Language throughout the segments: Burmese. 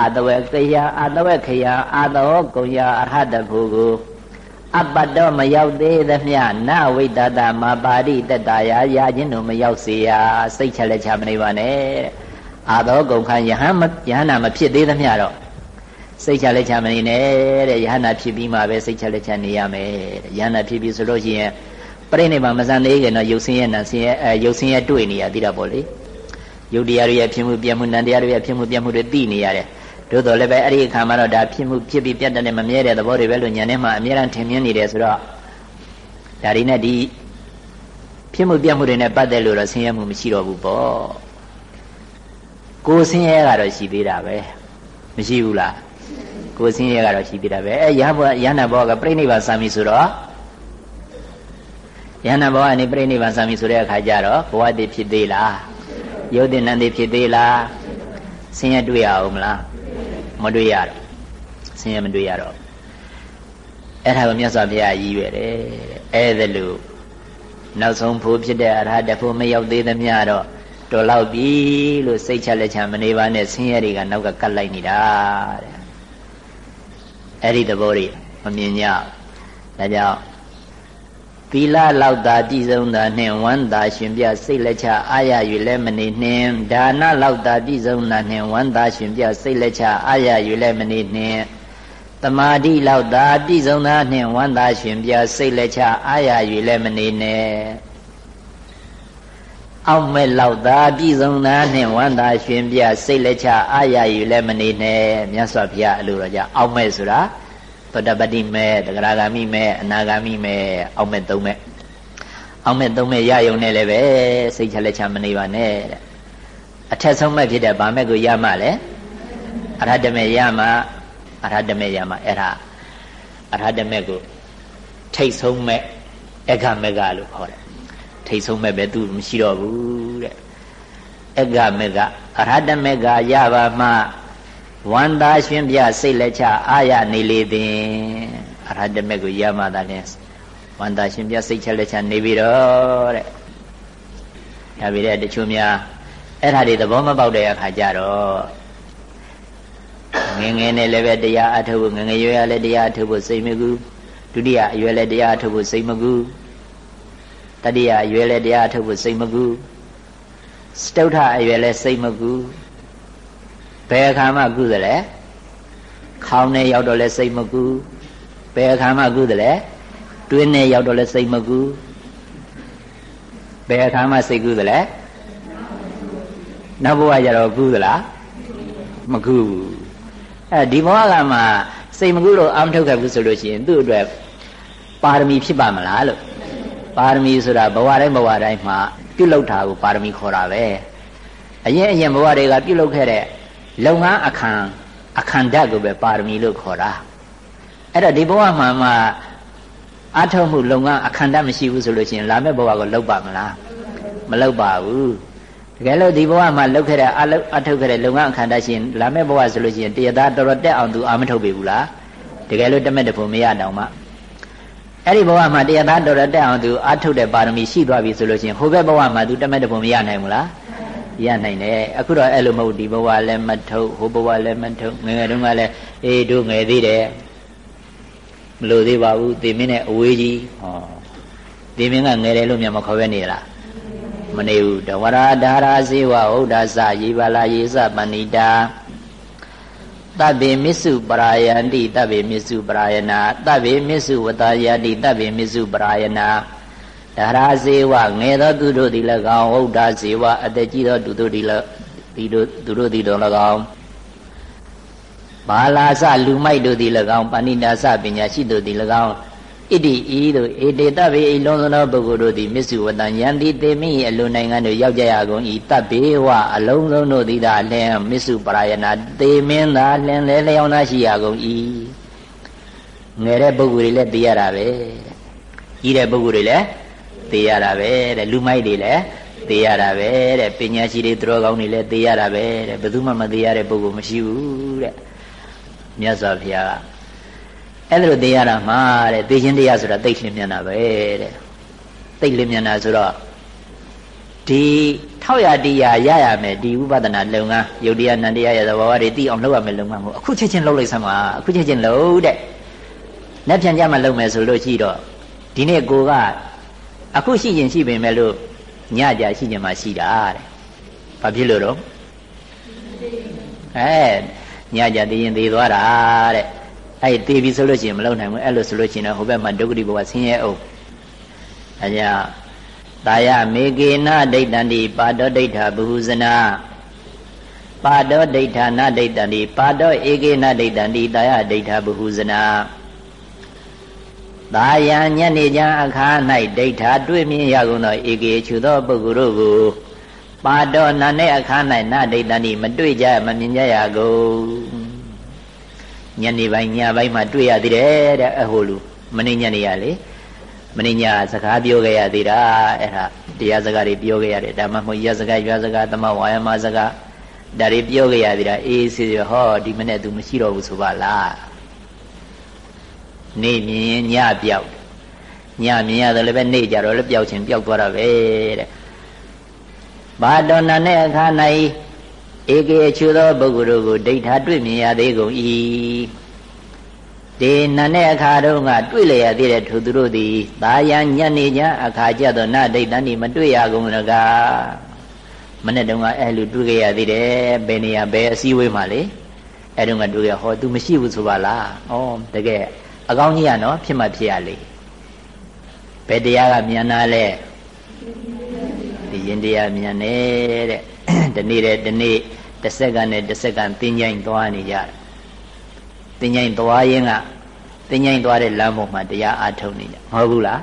အာတဝေကယအာတဝေခယအာတောကုံယအရဟတဖို့ကိုအပတ္တောမရောက်သေးသမျှနဝိတတမပါရိတတရာရာချင်းတို့မရောက်စေရစိတ်ချလက်ချမနေပါနဲ့အာသောကုံခယဟန်ယဟနာမဖြစ်သေးသမျှတော့စိတ်ချလက်ချမနေနဲ့တဲ့ယဟနာဖြစ်ပြီးမှပဲစိတ်ချလက်ချနေရမယ်တဲ့ယဟနာဖြစ်ပြီးဆိုလို့ရှိရင်ပြိဋိဘံမစံသေးခင်တော့ရုပ်ဆင်းရဲနာဆင်းရဲအဲရုပ်ဆင်းရဲတွေ့နေရသေးတာပေါ့လေယုတ်တရားတွေရဲ့ဖြစ်မှုပြမှုနံတရားတွေရဲ့ဖြစ်မှုပြမှုတွေသိနေရတယ် သို့တော်လည်းပဲအဲ့ဒီအခါမှာတော့ဒါဖြစ်မှုဖြစ်ပြီးပြတ်တဲ့မမြဲတဲ့သဘောတွေပဲလို့ညာထဲမှာအများအားထင်မြင်နေတယ်ဆိုတော့ဒါတွေနဲ့ဒီဖြစ်မှုပြတ်မှုတွေနဲ့ပတ်သက်လို့တော့ဆင်းရဲမှုမရှိတော့ဘူးပေါ့ကိုယ်ဆင်းရဲကတော့ရှိသေးတာပဲမရှိဘူးလားကိုယ်ဆင်းရဲကတော့ရှိသေးတာပဲအဲရဟဘရဟနာဘောကပြိဋိဘာစာမီဆိုတော့ယန္နာဘောကနေပြိဋိဘာစာမီဆိုတဲ့အခါကျတော့ဘဝတည်ဖြစ်သေးလားယုတ်တင်နန္တိဖြစ်သေးလားဆင်းရဲတွေ့ရအောင်မလား မတွေ့ရတော့ဆင်းရဲမတွေ့ရတော့အဲ့ဒါကိုမြတ်စွာဘုရားရည်ရွယ်တယ်အဲ့ဒါလို့နောက်ဆုံးဖို့ဖြစ်တဲ့အရဟတဖို့မရောက်သေးသမျှတော့တော်လောက်ပြီလို့စိတ်ချလက်ချမနေပါနဲ့ဆင်းရဲတွေကနောက်ကကတ်လိုက်နေတာတဲ့အဲ့ဒီသဘောတွေမမြင်ကြဒါကြောင့် သီလလောက်သာပြည့်စုံတာနှင့်ဝမ်းသာရှင်ပြစိတ်လက်ချအာရ၍လည်းမနေနှင့်ဒါနလောက်သာပြည့်စုံတာနှင့်ဝမ်းသာရှင်ပြစိတ်လက်ချအာရ၍လည်းမနေနှင့်တမာတိလောက်သာပြည့်စုံတာနှင့်ဝမ်းသာရှင်ပြစိတ်လက်ချအာရ၍လည်းမနေနဲ့အောက်မဲ့လောက်သာပြည့်စုံတာနှင့်ဝမ်းသာရှင်ပြစိတ်လက်ချအာရ၍လည်းမနေနဲ့မြတ်စွာဘုရားအလိုတော်ကြအောက်မဲ့ဆိုတာ သောတပတိမဲတဂရဂာမိမဲအနာဂာမိမဲအောက်မဲ့သုံးမဲ့အောက်မဲ့သုံးမဲ့ရယုံနဲ့လည်းပဲစိတ်ချလက်ချမနေပါနဲ့တဲ့အထက်ဆုံးမဲ့ဖြစ်တဲ့ဗာမဲ့ကိုရမှလဲအရဟတမဲ့ရမှအရဟတမဲ့ရမှအဲ့ဒါအရဟတမဲ့ကိုထိတ်ဆုံးမဲ့အက္ခမဲ့ကလို့ခေါ်တယ်ထိတ်ဆုံးမဲ့ပဲသူမရှိတော့ဘူးတဲ့အက္ခမဲ့ကအရဟတမဲ့ကရပါမှ ဝန္တာရှင်ပြစိတ်လက်ချအာရနေလေသည်အရဟတမေကိုရမှသာလဲဝန္တာရှင်ပြစိတ်ချက်လက်ချနေပြီးတော့တဲ့ဒါပြီးတဲ့တချို့များအဲ့ဒါတွေသဘောမပေါက်တဲ့အခါကျတော့ငငယ်နဲ့လည်းပဲတရားအထုတ်ဖို့ငငယ်ရွယ်ရလည်းတရားအထုတ်ဖို့စိတ်မကူဒုတိယအရွယ်လည်းတရားအထုတ်ဖို့စိတ်မကူတတိယအရွယ်လည်းတရားအထုတ်ဖို့စိတ်မကူစတုထအရွယ်လည်းစိတ်မကူ ဘယ်အခါမှကုသလဲခေါင်းနဲ့ရောက်တော့လဲစိတ်မကူဘယ်အခါမှကုသလဲတွင်းနဲ့ရောက်တော့လဲစိတ်မကူဘယ်အခါမှစိတ်ကူးသလဲနောက်ဘဝကျတော့ကူးသလားမကူးဘူးအဲဒီဘဝကမှစိတ်မကူးလို့အာမထုတ်ခဲ့ဘူးဆိုလို့ရှိရင်သူ့အတွက်ပါရမီဖြစ်ပါမလားလို့ပါရမီဆိုတာဘဝတိုင်းဘဝတိုင်းမှာပြုလုပ်တာကိုပါရမီခေါ်တာပဲအရင်အရင်ဘဝတွေကပြုလုပ်ခဲ့တဲ့ လုပ်ငန်းအခမ်းအခန္ဓာကိုပဲပါရမီလို့ခေါ်တာအဲ့တော့ဒီဘဝမှာမှအထောက်မှုလုပ်ငန်းအခန္ဓာမရှိဘူးဆိုလို့ရှိရင်လာမယ့်ဘဝကိုလုပ်ပါမလားမလုပ်ပါဘူးတကယ်လို့ဒီဘဝမှာလုပ်ခဲ့တဲ့အလုပ်အထုတ်ခဲ့တဲ့လုပ်ငန်းအခန္ဓာရှင်လာမယ့်ဘဝဆိုလို့ရှိရင်တရားသားတော်တော်တက်အောင်သူအာမထုတ်ပေဘူးလားတကယ်လို့တမက်တဖို့မရတောင်မှအဲ့ဒီဘဝမှာတရားသားတော်တော်တက်အောင်သူအာထုတ်တဲ့ပါရမီရှိသွားပြီဆိုလို့ရှိရင်ဟိုဘက်ဘဝမှာသူတမက်တဖို့မရနိုင်ဘူးလား ရနိုင်တယ်အခုတော့အဲ့လိုမဟုတ်ဒီဘဝလည်းမထုတ်ဟိုဘဝလည်းမထုတ်ငယ်ငယ်တုန်းကလည်းအေးတို့ငယ်သေးတယ်မလို့သေးပါဘူးသေမင်းနဲ့အဝေးကြီးဟောသေမင်းကငယ်တယ်လို့မြန်မခေါ်ပဲနေလားမနေဘူးတဝရဒါရာဇေဝဟုတ်ဒါစယေပါလာယေစပဏိတာတဗ္ဗေမစ္စုပရာယန္တိတဗ္ဗေမစ္စုပရာယနာတဗ္ဗေမစ္စုဝတယတိတဗ္ဗေမစ္စုပရာယနာ ဒါရာဇေဝငယ်သောသူတို့သည်၎င်းဟုတ်တာဇေဝအသက်ကြီးသောသူတို့သည်၎င်းဒီတို့သူတို့သည်တော်၎င်းဘာလာစလူမိုက်တို့သည်၎င်းပဏိတာစပညာရှိတို့သည်၎င်းဣတိဤတို့ဧတေတဗေအလုံးစုံသောပုဂ္ဂိုလ်တို့သည်မစ္စုဝတံယန္တိတေမိအလိုနိုင်ငံတို့ရောက်ကြရကုန်ဤတပ်ဘေဝအလုံးစုံတို့သည်သာလျှင်မစ္စုပရာယနာတေမင်းသာလျှင်လဲလျောင်းသာရှိရကုန်ဤငယ်တဲ့ပုဂ္ဂိုလ်တွေလည်းသိရတာပဲကြီးတဲ့ပုဂ္ဂိုလ်တွေလည်း သိရတာပဲတဲ့လူမိုက်တွေလည်းသိရတာပဲတဲ့ပညာရှိတွေသူတော်ကောင်းတွေလည်းသိရတာပဲတဲ့ဘယ်သူမှမသိရတဲ့ပုဂ္ဂိုလ်မရှိဘူးတဲ့မြတ်စွာဘုရားကအဲ့ဒါလိုသိရတာမှာတဲ့သိချင်းတရားဆိုတာသိလျင်မြန်တာပဲတဲ့သိလျင်မြန်တာဆိုတော့ဒီထောက်ရတရားရရမယ်ဒီဥပဒနာလုပ်ငန်းယုတ်တရားနန္တရားရသဘောတွေသိအောင်လုပ်ရမယ်လုပ်ငန်းကိုအခုချက်ချင်းလုပ်လိုက်စမ်းပါအခုချက်ချင်းလုပ်တဲ့လက်ပြန်ကြမှာလုပ်မယ်ဆိုလို့ရှိတော့ဒီနေ့ကိုက အခုရှိရင်ရှိပေမဲ့လို့ညကြရှိရင်မှရှိတာတဲ့ဘာဖြစ်လို့တော့အဲညကြသိရင်သိသွားတာတဲ့အဲ့သိပြီဆိုလို့ရှိရင်မလုပ်နိုင်ဘူးအဲ့လိုဆိုလို့ရှိရင်တော့ဟိုဘက်မှာဒုက္ခတိဘဝဆင်းရဲအောင်အဲကြောင့်တာယမေကေနဒိဋ္ဌန္တိပါတောဒိဋ္ဌဘဟုဇနာပါတောဒိဋ္ဌာနဒိဋ္ဌန္တိပါတောဧကေနဒိဋ္ဌန္တိတာယဒိဋ္ဌဘဟုဇနာ သာယံညနေချမ်းအခါ၌ဒိဋ္ဌာတွေ့မြင်ရကုန်သောဧကေချူသောပုဂ္ဂိုလ်တို့ကိုပါတော်နာနဲ့အခါ၌နဒိဋ္ဌန္တိမတွေ့ကြမမြင်ကြရကုန်ညနေပိုင်းညပိုင်းမှာတွေ့ရသေးတယ်တဲ့အဟိုလူမနေ့ညနေရလေမင်းညာစကားပြောခဲ့ရသေးတာအဲ့ဒါတရားစကားတွေပြောခဲ့ရတယ်ဒါမှမဟုတ်ရစကားရွာစကားသမဝါယမစကားဒါတွေပြောခဲ့ရသေးတာအေးစီဟောဒီမနေ့ तू မရှိတော့ဘူးဆိုပါလား နေမြင်ညပြောက်ညမြင်ရတယ်လည်းပဲနေကြတော့လည်းပျောက်ချင်းပျောက်သွားတာပဲတဲ့ဘာတော်နာနဲ့အခါ၌ဧကေချူသောပုဂ္ဂိုလ်တို့ကိုဒိဋ္ဌာတွေ့မြင်ရသေးကုန်၏ဒီနတ်နဲ့အခါတုန်းကတွေ့လျက်သေးတဲ့ထိုသူတို့သည်သာယညနေချအခါကျတော့နဒိဋ္ဌန်ဒီမတွေ့ရကုန်လကားမနေ့တုန်းကအဲ့လိုတွေ့ကြရသေးတယ်ဘယ်နေရာဘယ်အစည်းအဝေးမှာလေအဲ့တုန်းကတွေ့ရဟော तू မရှိဘူးဆိုပါလားဩတကယ် အကောင်းကြီးကနော်ဖြစ်မှဖြစ်ရလေဘယ်တရားကမြန်တာလဲဒီရင်တရားမြန်နေတဲ့ဒီနေ့တဲ့ဒီနေ့တစ်စက္ကန့်နဲ့တစ်စက္ကန့်သင်ချိုင်းသွားနေကြတယ်သင်ချိုင်းသွားရင်ကသင်ချိုင်းသွားတဲ့လမ်းပေါ်မှာတရားအားထုတ်နေကြမဟုတ်ဘူးလား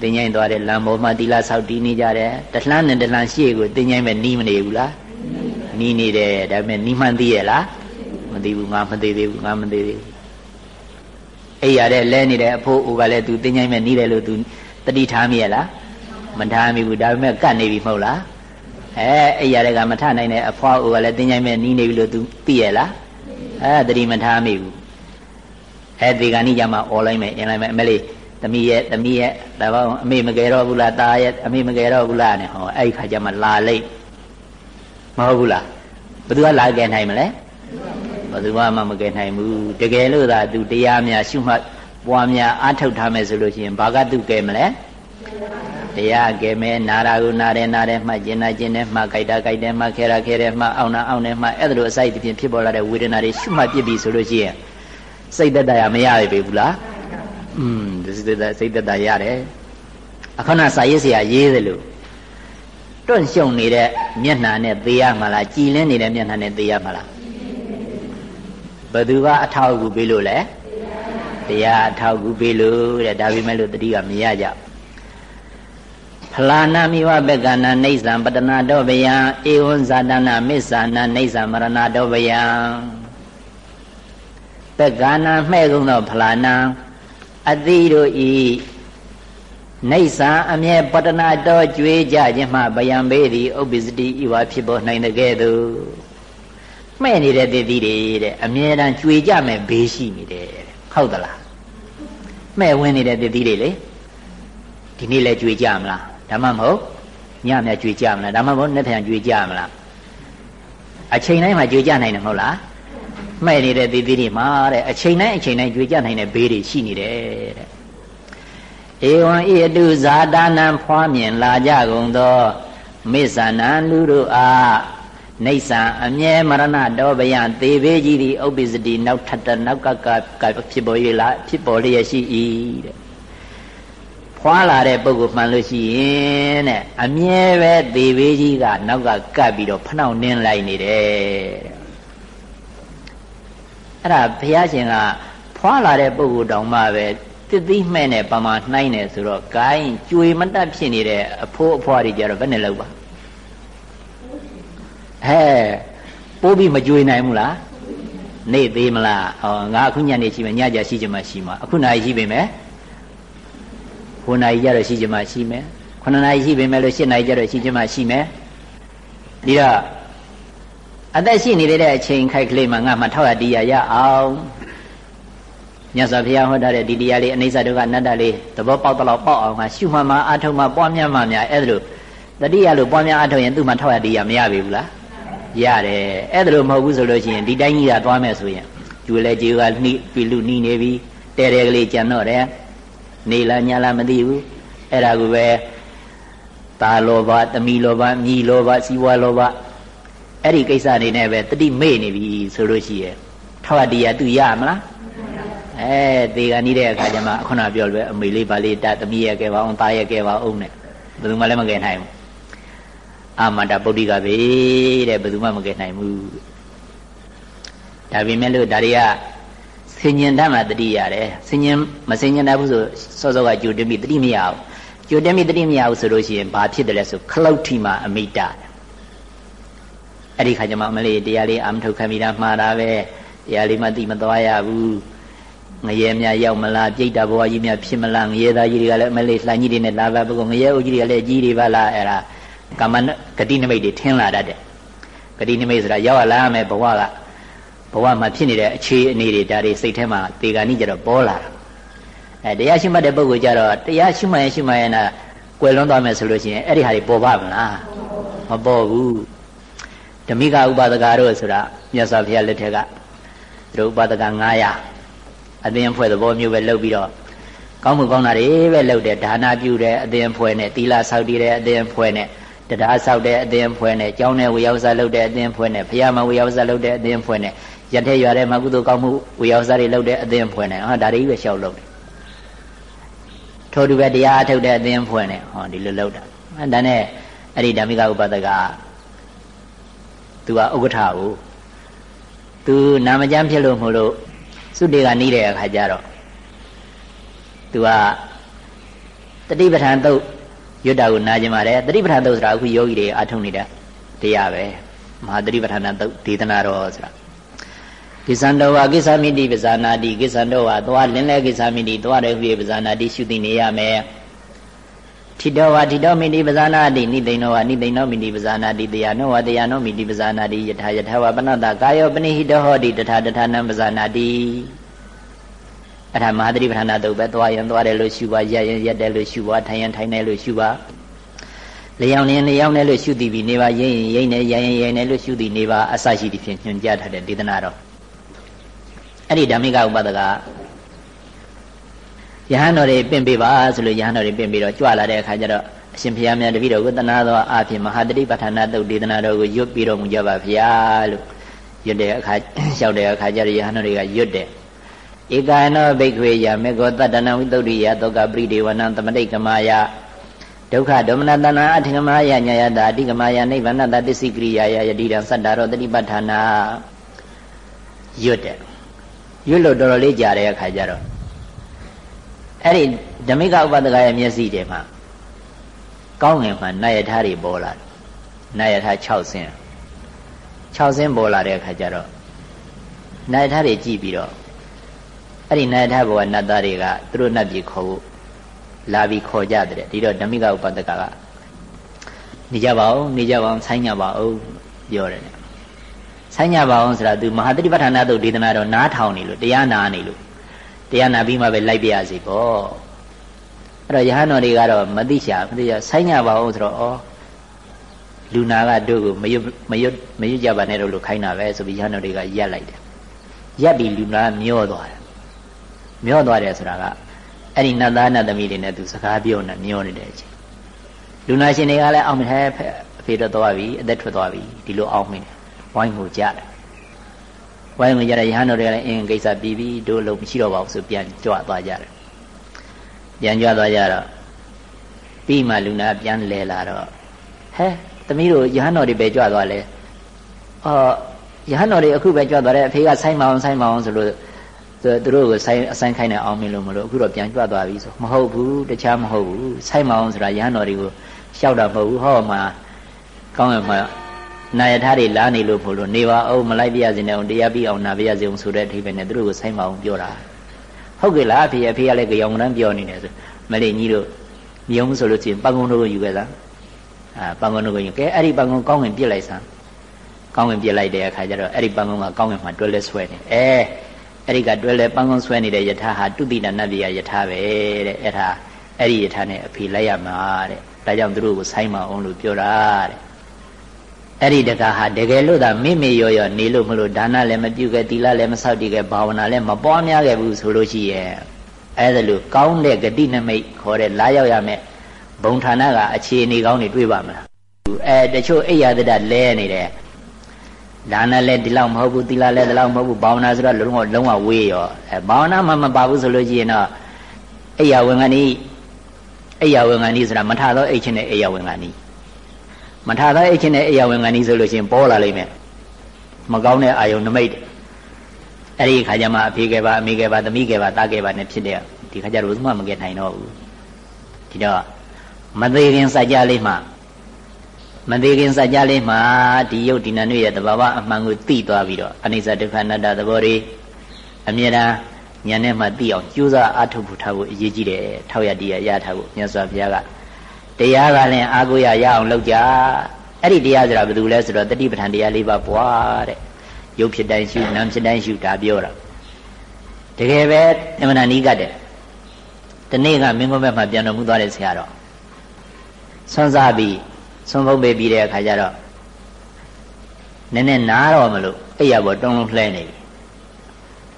သင်ချိုင်းသွားတဲ့လမ်းပေါ်မှာသီလဆောက်တည်နေကြတယ်တလှမ်းနဲ့တလှမ်းရှေ့ကိုသင်ချိုင်းပဲနီးမနေဘူးလားနီးနေတယ်ဒါပေမဲ့နီးမှန်းသိရဲ့လားမသိဘူးငါမသိသေးဘူးငါမသိသေးဘူး အိပ်ရတဲ့လဲနေတဲ့အဖိုးအိုကလည်းသူတင်းញိုင်းမဲ့နေတယ်လို့သူတတိထားမိရလားမထားမိဘူးဒါပေမဲ့ကတ်နေပြီမဟုတ်လားအဲအိပ်ရတဲ့ကမထနိုင်တဲ့အဖွားအိုကလည်းတင်းញိုင်းမဲ့နေနေပြီလို့သူသိရလားအဲတတိမထားမိဘူးအဲဒီကနေ့ညမှာអော်လိုက်မယ်အင်းလိုက်မယ်အမလေးသမီးရဲ့သမီးရဲ့ဒါပေမဲ့အမေမကယ်တော့ဘူးလားตาရဲ့အမေမကယ်တော့ဘူးလားနဲ့ဟောအဲ့ဒီခါကျမှလာလိုက်မဟုတ်ဘူးလားဘယ်သူကလာကယ်နိုင်မလဲ ဘယ်သူမှမကယ်နိုင်ဘူးတကယ်လို့သာသူတရားများရှုမှတ်ပွားများအားထုတ်ထားမယ်ဆိုလို့ရှိရင်ဘာကသူကယ်မလဲတရားကဲမဲနာရာကိုနာတယ်နာတယ်မှကျင်နာကျင်တယ်မှကြိုက်တာကြိုက်တယ်မှခဲတာခဲတယ်မှအောင်းနာအောင်းတယ်မှအဲ့ဒါလိုအစိုက်တပြင်းဖြစ်ပေါ်လာတဲ့ဝေဒနာတွေရှုမှတ်ပြစ်ပြီဆိုလို့ရှိရင်စိတ်သက်သာရမရပြီဘူးလားอืมစိတ်သက်သာစိတ်သက်သာရတယ်အခဏစာရေးစရာရေးတယ်လို့တွန့်ရှုံနေတဲ့မျက်နှာနဲ့သေရမှာလားကြည်လင်းနေတဲ့မျက်နှာနဲ့သေရမှာလား ဘယ်သူကအထောက်အကူပေးလို့လဲတရားအထောက်အကူပေးလို့တဲ့ဒါပေမဲ့လို့တတိကမရကြဖလာနာမိဝပက္ကနာနေသံပတနာတောဗယံဧဝံဇာတနာမစ္ဆာနာနေသံမရဏတောဗယံပက္ကနာမှဲ့ကုန်သောဖလာနာအတိတို့ဤနေသံအမြဲပတနာတောကြွေးကြခြင်းမှဗယံဘေးသည်ဥပ္ပစ္စတိဤဝါဖြစ်ပေါ်နိုင်တဲ့ကဲ့သို့ မှဲ့နေတဲ့တည်တည်တဲ့အမြဲတမ်းကြွေးကြမယ်ဘေးရှိနေတယ်ဟုတ်သလားမှဲ့ဝင်နေတဲ့တည်တည်တွေလေဒီနေ့လဲကြွေးကြမလားဒါမှမဟုတ်ညမြကြွေကြမလားဒါမှမဟုတ်နှစ်ထန်ကြွေကြမလားအချိန်တိုင်းမှာကြွေကြနိုင်တယ်မဟုတ်လားမှဲ့နေတဲ့သီသီတွေမှာတဲ့အချိန်တိုင်းအချိန်တိုင်းကြွေကြနိုင်တဲ့ဘေးတွေရှိနေတယ်တဲ့ဧဝံဤအတုဇာတာနံဖွားမြင်လာကြကုန်သောမိစ္ဆာနံလူတို့အား နေဆံအမြဲမရဏတောဗယသေဘေးကြီးသည်ဥပ္ပစ္စတိနောက်ထပ်နောက်ကကဖြစ်ပေါ်ရလားဖြစ်ပေါ်လျက်ရှိ၏တဲ့ဖွာလာတဲ့ပုဂ္ဂိုလ်မှန်လို့ရှိရင်တဲ့အမြဲပဲသေဘေးကြီးကနောက်ကကပ်ပြီးတော့ဖနှောက်နင်းလိုက်နေတယ်အဲ့ဒါဘုရားရှင်ကဖွာလာတဲ့ပုဂ္ဂိုလ်တောင်မှပဲတစ်သိမှဲ့နဲ့ပမာနှိုင်းတယ်ဆိုတော့ဂိုင်းကြွေမတတ်ဖြစ်နေတဲ့အဖိုးအဖွားတွေကြတော့ဘယ်နဲ့လောက်ပါ ဟဲပိုးပြီးမကြွေနိုင်ဘူးလားနေသေးမလားဟောငါအခုညနေရှိမယ်ညကြရှိချင်မှရှိမှာအခုနိုင်ရှိပြီမယ်9နာရီကျတော့ရှိချင်မှရှိမယ်9နာရီရှိပေမဲ့လို့10နာရီကျတော့ရှိချင်မှရှိမယ်ဒီတော့အသက်ရှိနေတဲ့အချိန်ခိုက်ကလေးမှာငါမှထောက်ရတရားရအောင်မြတ်စွာဘုရားဟောထားတဲ့ဒီတရားလေးအနိစ္စဒုက္ခအနတ္တလေးသဘောပေါက်တော့ပေါက်အောင်ငါရှုမှတ်မှအာထုံမှပွားများမှများအဲ့ဒါလို့တတိယလို့ပွားများအထောက်ရင်သူ့မှာထောက်ရတရားမရပြီဘူးလား ရတယ်အဲ့ဒါလို့မဟုတ်ဘူးဆိုလို့ရှိရင်ဒီတိုင်းကြီးကသွားမယ်ဆိုရင်ကျူလဲကျူကနှိပြီလူနှိနေပြီတဲတဲကလေးကြံတော့တယ်နေလားညလားမသိဘူးအဲ့ဒါကိုပဲตาလောဘသမီလောဘမြည်လောဘစီဝါလောဘအဲ့ဒီကိစ္စနေနဲ့ပဲတတိမေ့နေပြီဆိုလို့ရှိရဲ့ထောက်တရားသူရမလားအဲသေကနေတဲ့အခါကျမှခုနပြောလို့အမေလေးပါလေးတသမီးရဲ့ကဲပါအောင်ตาရဲ့ကဲပါအောင်နဲ့ဘယ်သူမှလည်းမကယ်နိုင်ဘူး အာမန္တပုဒ္ဓိကပဲတဲ့ဘယ်သူမှမကယ်နိုင်ဘူးဒါပေမဲ့လို့ဒါတွေကဆင်ញင်တတ်မှတတိရတယ်ဆင်ញင်မဆင်ញင်တတ်ဘူးဆိုစောစောကကြိုတင်ပြီးတတိမရဘူးကြိုတင်ပြီးတတိမရဘူးဆိုလို့ရှိရင်ဘာဖြစ်တယ်လဲဆိုခလုတ်ထီမှာအမိတအဲ့ဒီခါကျမှအမလေးတရားလေးအမထုတ်ခံပြီးသားမှားတာပဲတရားလေးမှသိမသွားရဘူးငရဲများရောက်မလားပြိတ္တာဘဝကြီးများဖြစ်မလားငရဲသားကြီးတွေကလည်းအမလေးလှန်ကြီးတွေနဲ့လာပါဘုကငရဲအုပ်ကြီးတွေကလည်းကြီးတွေပါလားအဲ့ဒါ ကာမဂတိနမိတ်တွေထင်းလာတတ်တယ်ဂတိနမိတ်ဆိုတာရောက်လာမယ်ဘဝကဘဝမှာဖြစ်နေတဲ့အခြေအနေတွေဒါတွေစိတ်ထဲမှာတေဂာနိကြတော့ပေါ်လာတာအဲတရားရှိမှတ်တဲ့ပုဂ္ဂိုလ်ကြတော့တရားရှိမှတ်ရင်ရှိမှတ်ရင်နာကွယ်လွန်သွားမယ်ဆိုလို့ရှိရင်အဲ့ဒီဟာတွေပေါ်ပါမလားမပေါ်ဘူးဓမိကဥပဒကတို့ဆိုတာမြတ်စွာဘုရားလက်ထက်ကသူတို့ဥပဒက900အသင်ဖွဲ့သဘောမျိုးပဲလုပ်ပြီးတော့ကောင်းမှုကောင်းတာတွေပဲလုပ်တယ်ဒါနာပြုတယ်အသင်ဖွဲ့နဲ့သီလဆောက်တည်တယ်အသင်ဖွဲ့နဲ့ တရားဆောက်တဲ့အသင်ဖွဲ့နဲ့ကျောင်းနဲ့ဝေယောဇာလုပ်တဲ့အသင်ဖွဲ့နဲ့ဘုရားမဝေယောဇာလုပ်တဲ့အသင်ဖွဲ့နဲ့ရတဲ့ရွာတဲ့မကုသိုလ်ကောင်းမှုဝေယောဇာတွေလုပ်တဲ့အသင်ဖွဲ့နဲ့ဟာဒါတွေပဲရှောက်လုပ်တယ်ထို့တူပဲတရားအထုတ်တဲ့အသင်ဖွဲ့နဲ့ဟောဒီလိုလုပ်တာအဲဒါနဲ့အဲ့ဒီဓမ္မိကဥပဒကသူကဥက္ကဋ္ဌကိုသူနာမကျမ်းဖြစ်လို့မလို့စုတေကနီးတဲ့အခါကျတော့သူကတတိပဋ္ဌာန်သုတ် ရွတ်တာကိုနာကျင်ပါတယ်တတိပဋ္ဌာန်သုတ်ဆိုတာအခုယောဂီတွေအထုံနေတဲ့တရားပဲမဟာတတိပဋ္ဌာန်သုတ်ဒေသနာတော်ဆိုတာကိစ္စံတော်ဝါကိစ္စမိတိပဇာနာတိကိစ္စံတော်ဝါသွားလင်းလဲကိစ္စမိတိသွားတယ်ဟူ၍ပဇာနာတိရှုသိနေရမယ်ထိတော်ဝါထိတော်မိတိပဇာနာတိနိသိဏောဝါနိသိဏောမိတိပဇာနာတိတရားနောဝါတရားနောမိတိပဇာနာတိယထာယထာဝပနတကာယောပနိဟိတဟောတိတထာတထာနံပဇာနာတိ အဲ့ဒါမဟာသတိပဋ္ဌာန်တုတ်ပဲသွားရင်သွားတယ်လို့ရှုပါရရင်ရက်တယ်လို့ရှုပါထိုင်ရင်ထိုင်တယ်လို့ရှုပါလျောင်းရင်လျောင်းတယ်လို့ရှုသည်ပြီးနေပါရိမ့်ရင်ရိမ့်တယ်ရရင်ရရင်တယ်လို့ရှုသည်နေပါအစရှိသည်ဖြင့်ညွှန်ကြားထားတဲ့ဒေသနာတော်အဲ့ဒီဓမ္မိကဥပဒကယဟန်တော်တွေပင့်ပေးပါဆိုလို့ယဟန်တော်တွေပင့်ပြီးတော့ကြွလာတဲ့အခါကျတော့အရှင်ဘုရားမြတ်တပည့်တော်ကိုတနာသောအာဖြင့်မဟာတတိပဋ္ဌာနာတုတ်ဒေသနာတော်ကိုရွတ်ပြီးတော်မူကြပါဗျာလို့ရွတ်တဲ့အခါလျှောက်တဲ့အခါကျတော့ယဟန်တော်တွေကရွတ်တယ် ဧကာနောဘိက္ခွေယမေကောတတ္တနဝိတုဒ္ဓိယသောကပရိဒေဝနံသမတိကမာယဒုက္ခဒေါမနတနာအထင်ကမာယညာယတာအတိကမာယနိဗ္ဗာန်တတစ္စိကရိယာယယတိတံသတ္တရောတတိပဋ္ဌာနာရွတ်တယ်ရွတ်လို့တော်တော်လေးကြာတဲ့အခါကျတော့အဲ့ဒီဓမိကဥပဒကရဲ့မျက်စိထဲမှာကောင်းငင်မှာနာယထာတွေပေါ်လာတယ်နာယထာ6ဆင်း6ဆင်းပေါ်လာတဲ့အခါကျတော့နာယထာတွေကြည့်ပြီးတော့ အဲ့ဒီနာယထာဘဝနတ်သားတွေကသူတို့နတ်ပြည်ခေါ်ဖို့လာပြီးခေါ်ကြတဲ့ဒီတော့ဓမိကဥပဒကကနေကြပါဦးနေကြပါအောင်ဆိုင်းကြပါဦးပြောတယ်ဆိုင်းကြပါအောင်ဆိုတာသူမဟာတတိပဋ္ဌာနာသုတ်ဒေသနာတော့နားထောင်နေလို့တရားနာနေလို့တရားနာပြီးမှပဲလိုက်ပြရစီပေါ့အဲ့တော့ယဟန်တော်တွေကတော့မသိချာမသိချာဆိုင်းကြပါအောင်ဆိုတော့ဩလူနာကတို့ကိုမရွတ်မရွတ်မရွတ်ကြပါနဲ့တော့လို့ခိုင်းတာပဲဆိုပြီးယဟန်တော်တွေကရက်လိုက်တယ်ရက်ပြီးလူနာမျောသွားတယ် မျောသွားတယ်ဆိုတာကအဲ့ဒီနတ်သားနတ်သမီးတွေနဲ့သူစကားပြောနေမျောနေတဲ့အချိန်လူနာရှင်တွေကလည်းအောင်မထဲအဖေတော့သွားပြီအသက်ထွက်သွားပြီဒီလိုအောင်မင်းဝိုင်းကိုကြတယ်ဝိုင်းကိုကြတဲ့ရဟန်းတော်တွေကလည်းအင်းကိစ္စပြီးပြီတို့လုံးမရှိတော့ပါဘူးဆိုပြန်ကြွသွားကြတယ်ပြန်ကြွသွားကြတော့ပြီးမှလူနာပြန်လဲလာတော့ဟဲသမီးတို့ရဟန်းတော်တွေပဲကြွသွားလဲအော်ရဟန်းတော်တွေအခုပဲကြွသွားတယ်အဖေကဆိုင်းမအောင်ဆိုင်းမအောင်ဆိုလို့ သူတို့ကိုဆိုင်အဆိုင်ခိုင်းနေအောင်မလို့မလို့အခုတော့ပြန်ကြွသွားပြီဆိုမဟုတ်ဘူးတခြားမဟုတ်ဘူးဆိုင်မအောင်ဆိုတာရဟန်းတော်တွေကိုရှောက်တာမဟုတ်ဘူးဟောမှာကောင်းရမှာနာယထာတွေလာနေလို့ဖို့လို့နေပါအောင်မလိုက်ပြရစင်အောင်တရားပြီးအောင်နာပြရစင်ဆိုတဲ့အထိပဲနဲ့သူတို့ကိုဆိုင်မအောင်ပြောတာဟုတ်ကဲ့လားအဖေအဖေကလည်းကြောင်ကန်းပြောနေတယ်ဆိုမလေးကြီးတို့မြုံဆိုလို့ချင်းပန်းကုန်းတို့ကိုယူခဲ့တာအာပန်းကုန်းတို့ကိုယူကဲအဲ့ဒီပန်းကုန်းကောင်းဝင်ပြစ်လိုက်စမ်းကောင်းဝင်ပြစ်လိုက်တဲ့အခါကျတော့အဲ့ဒီပန်းကုန်းကကောင်းဝင်မှာတွဲလဲဆွဲနေအဲ အဲ့ဒီကတွဲလဲပန်းကုန်းဆွဲနေတဲ့ယထာဟာတုတိတနတ်ပြည်ယထာပဲတဲ့အဲ့ဒါအဲ့ဒီယထာနဲ့အဖေလိုက်ရမှာတဲ့ဒါကြောင့်သူတို့ကိုဆိုင်းမအောင်လို့ပြောတာတဲ့အဲ့ဒီတကားဟာတကယ်လို့သာမိမိရောရောနေလို့မလို့ဒါနလည်းမပြုခဲ့သီလလည်းမဆောက်တည်ခဲ့ဘာဝနာလည်းမပွားများခဲ့ဘူးဆိုလို့ရှိရဲ့အဲ့ဒါလို့ကောင်းတဲ့ဂတိနမိတ်ခေါ်တဲ့လာရောက်ရမယ်ဘုံဌာနကအခြေအနေကောင်းတွေတွေ့ပါမလားအဲတချို့အိယာတတလဲနေတယ် ဒါနလည်းဒီလောက်မဟုတ်ဘူးသီလလည်းဒီလောက်မဟုတ်ဘူးဘာဝနာဆိုတော့လုံးဝလုံးဝဝေးရောအဲဘာဝနာမှမပါဘူးဆိုလို့ရှိရင်တော့အိယာဝင်ကနီးအိယာဝင်ကနီးဆိုတာမထသောအိတ်ချင်းနဲ့အိယာဝင်ကနီးမထသောအိတ်ချင်းနဲ့အိယာဝင်ကနီးဆိုလို့ရှိရင်ပေါ်လာလိမ့်မယ်မကောင်းတဲ့အာယုံနမိတ်အဲ့ဒီခါကျမှအဖေကဲပါအမေကဲပါသမီးကဲပါသားကဲပါနဲ့ဖြစ်တဲ့ဒီခါကျတော့ဘယ်သူမှမကဲနိုင်တော့ဘူးဒီတော့မသေးခင်စัจ जा လေးမှ မသေးခင်စัจ जा လေးမှဒီယုတ်ဒီနံတို့ရဲ့တဘာဝအမှန်ကိုသိသွားပြီးတော့အနိစ္စဒုက္ခအနတ္တသဘောတွေအမြဲတမ်းဉာဏ်နဲ့မှသိအောင်ကြိုးစားအားထုတ်ဖို့ထားဖို့အရေးကြီးတယ်ထောက်ရတရားရထားဖို့မြတ်စွာဘုရားကတရားကလည်းအာကိုရရအောင်လုပ်ကြအဲ့ဒီတရားဆိုတာဘယ်သူလဲဆိုတော့တတိပဋ္ဌာန်တရား၄ပါးပွားတဲ့ရုပ်ဖြစ်တိုင်းရှုနာမ်ဖြစ်တိုင်းရှုဒါပြောတာတကယ်ပဲအမှန်တန်နီးကတ်တယ်ဒီနေ့ကမင်းကုန်းဘက်မှာပြန်တော်မူသွားတဲ့ဆရာတော်ဆွမ်းစားပြီး ဆွမ်းဖုံးပေးပြီးတဲ့အခါကျတော့နည်းနည်းနားတော့မလို့အဲ့ရပေါ်တုံးလုံးလှဲနေပြီ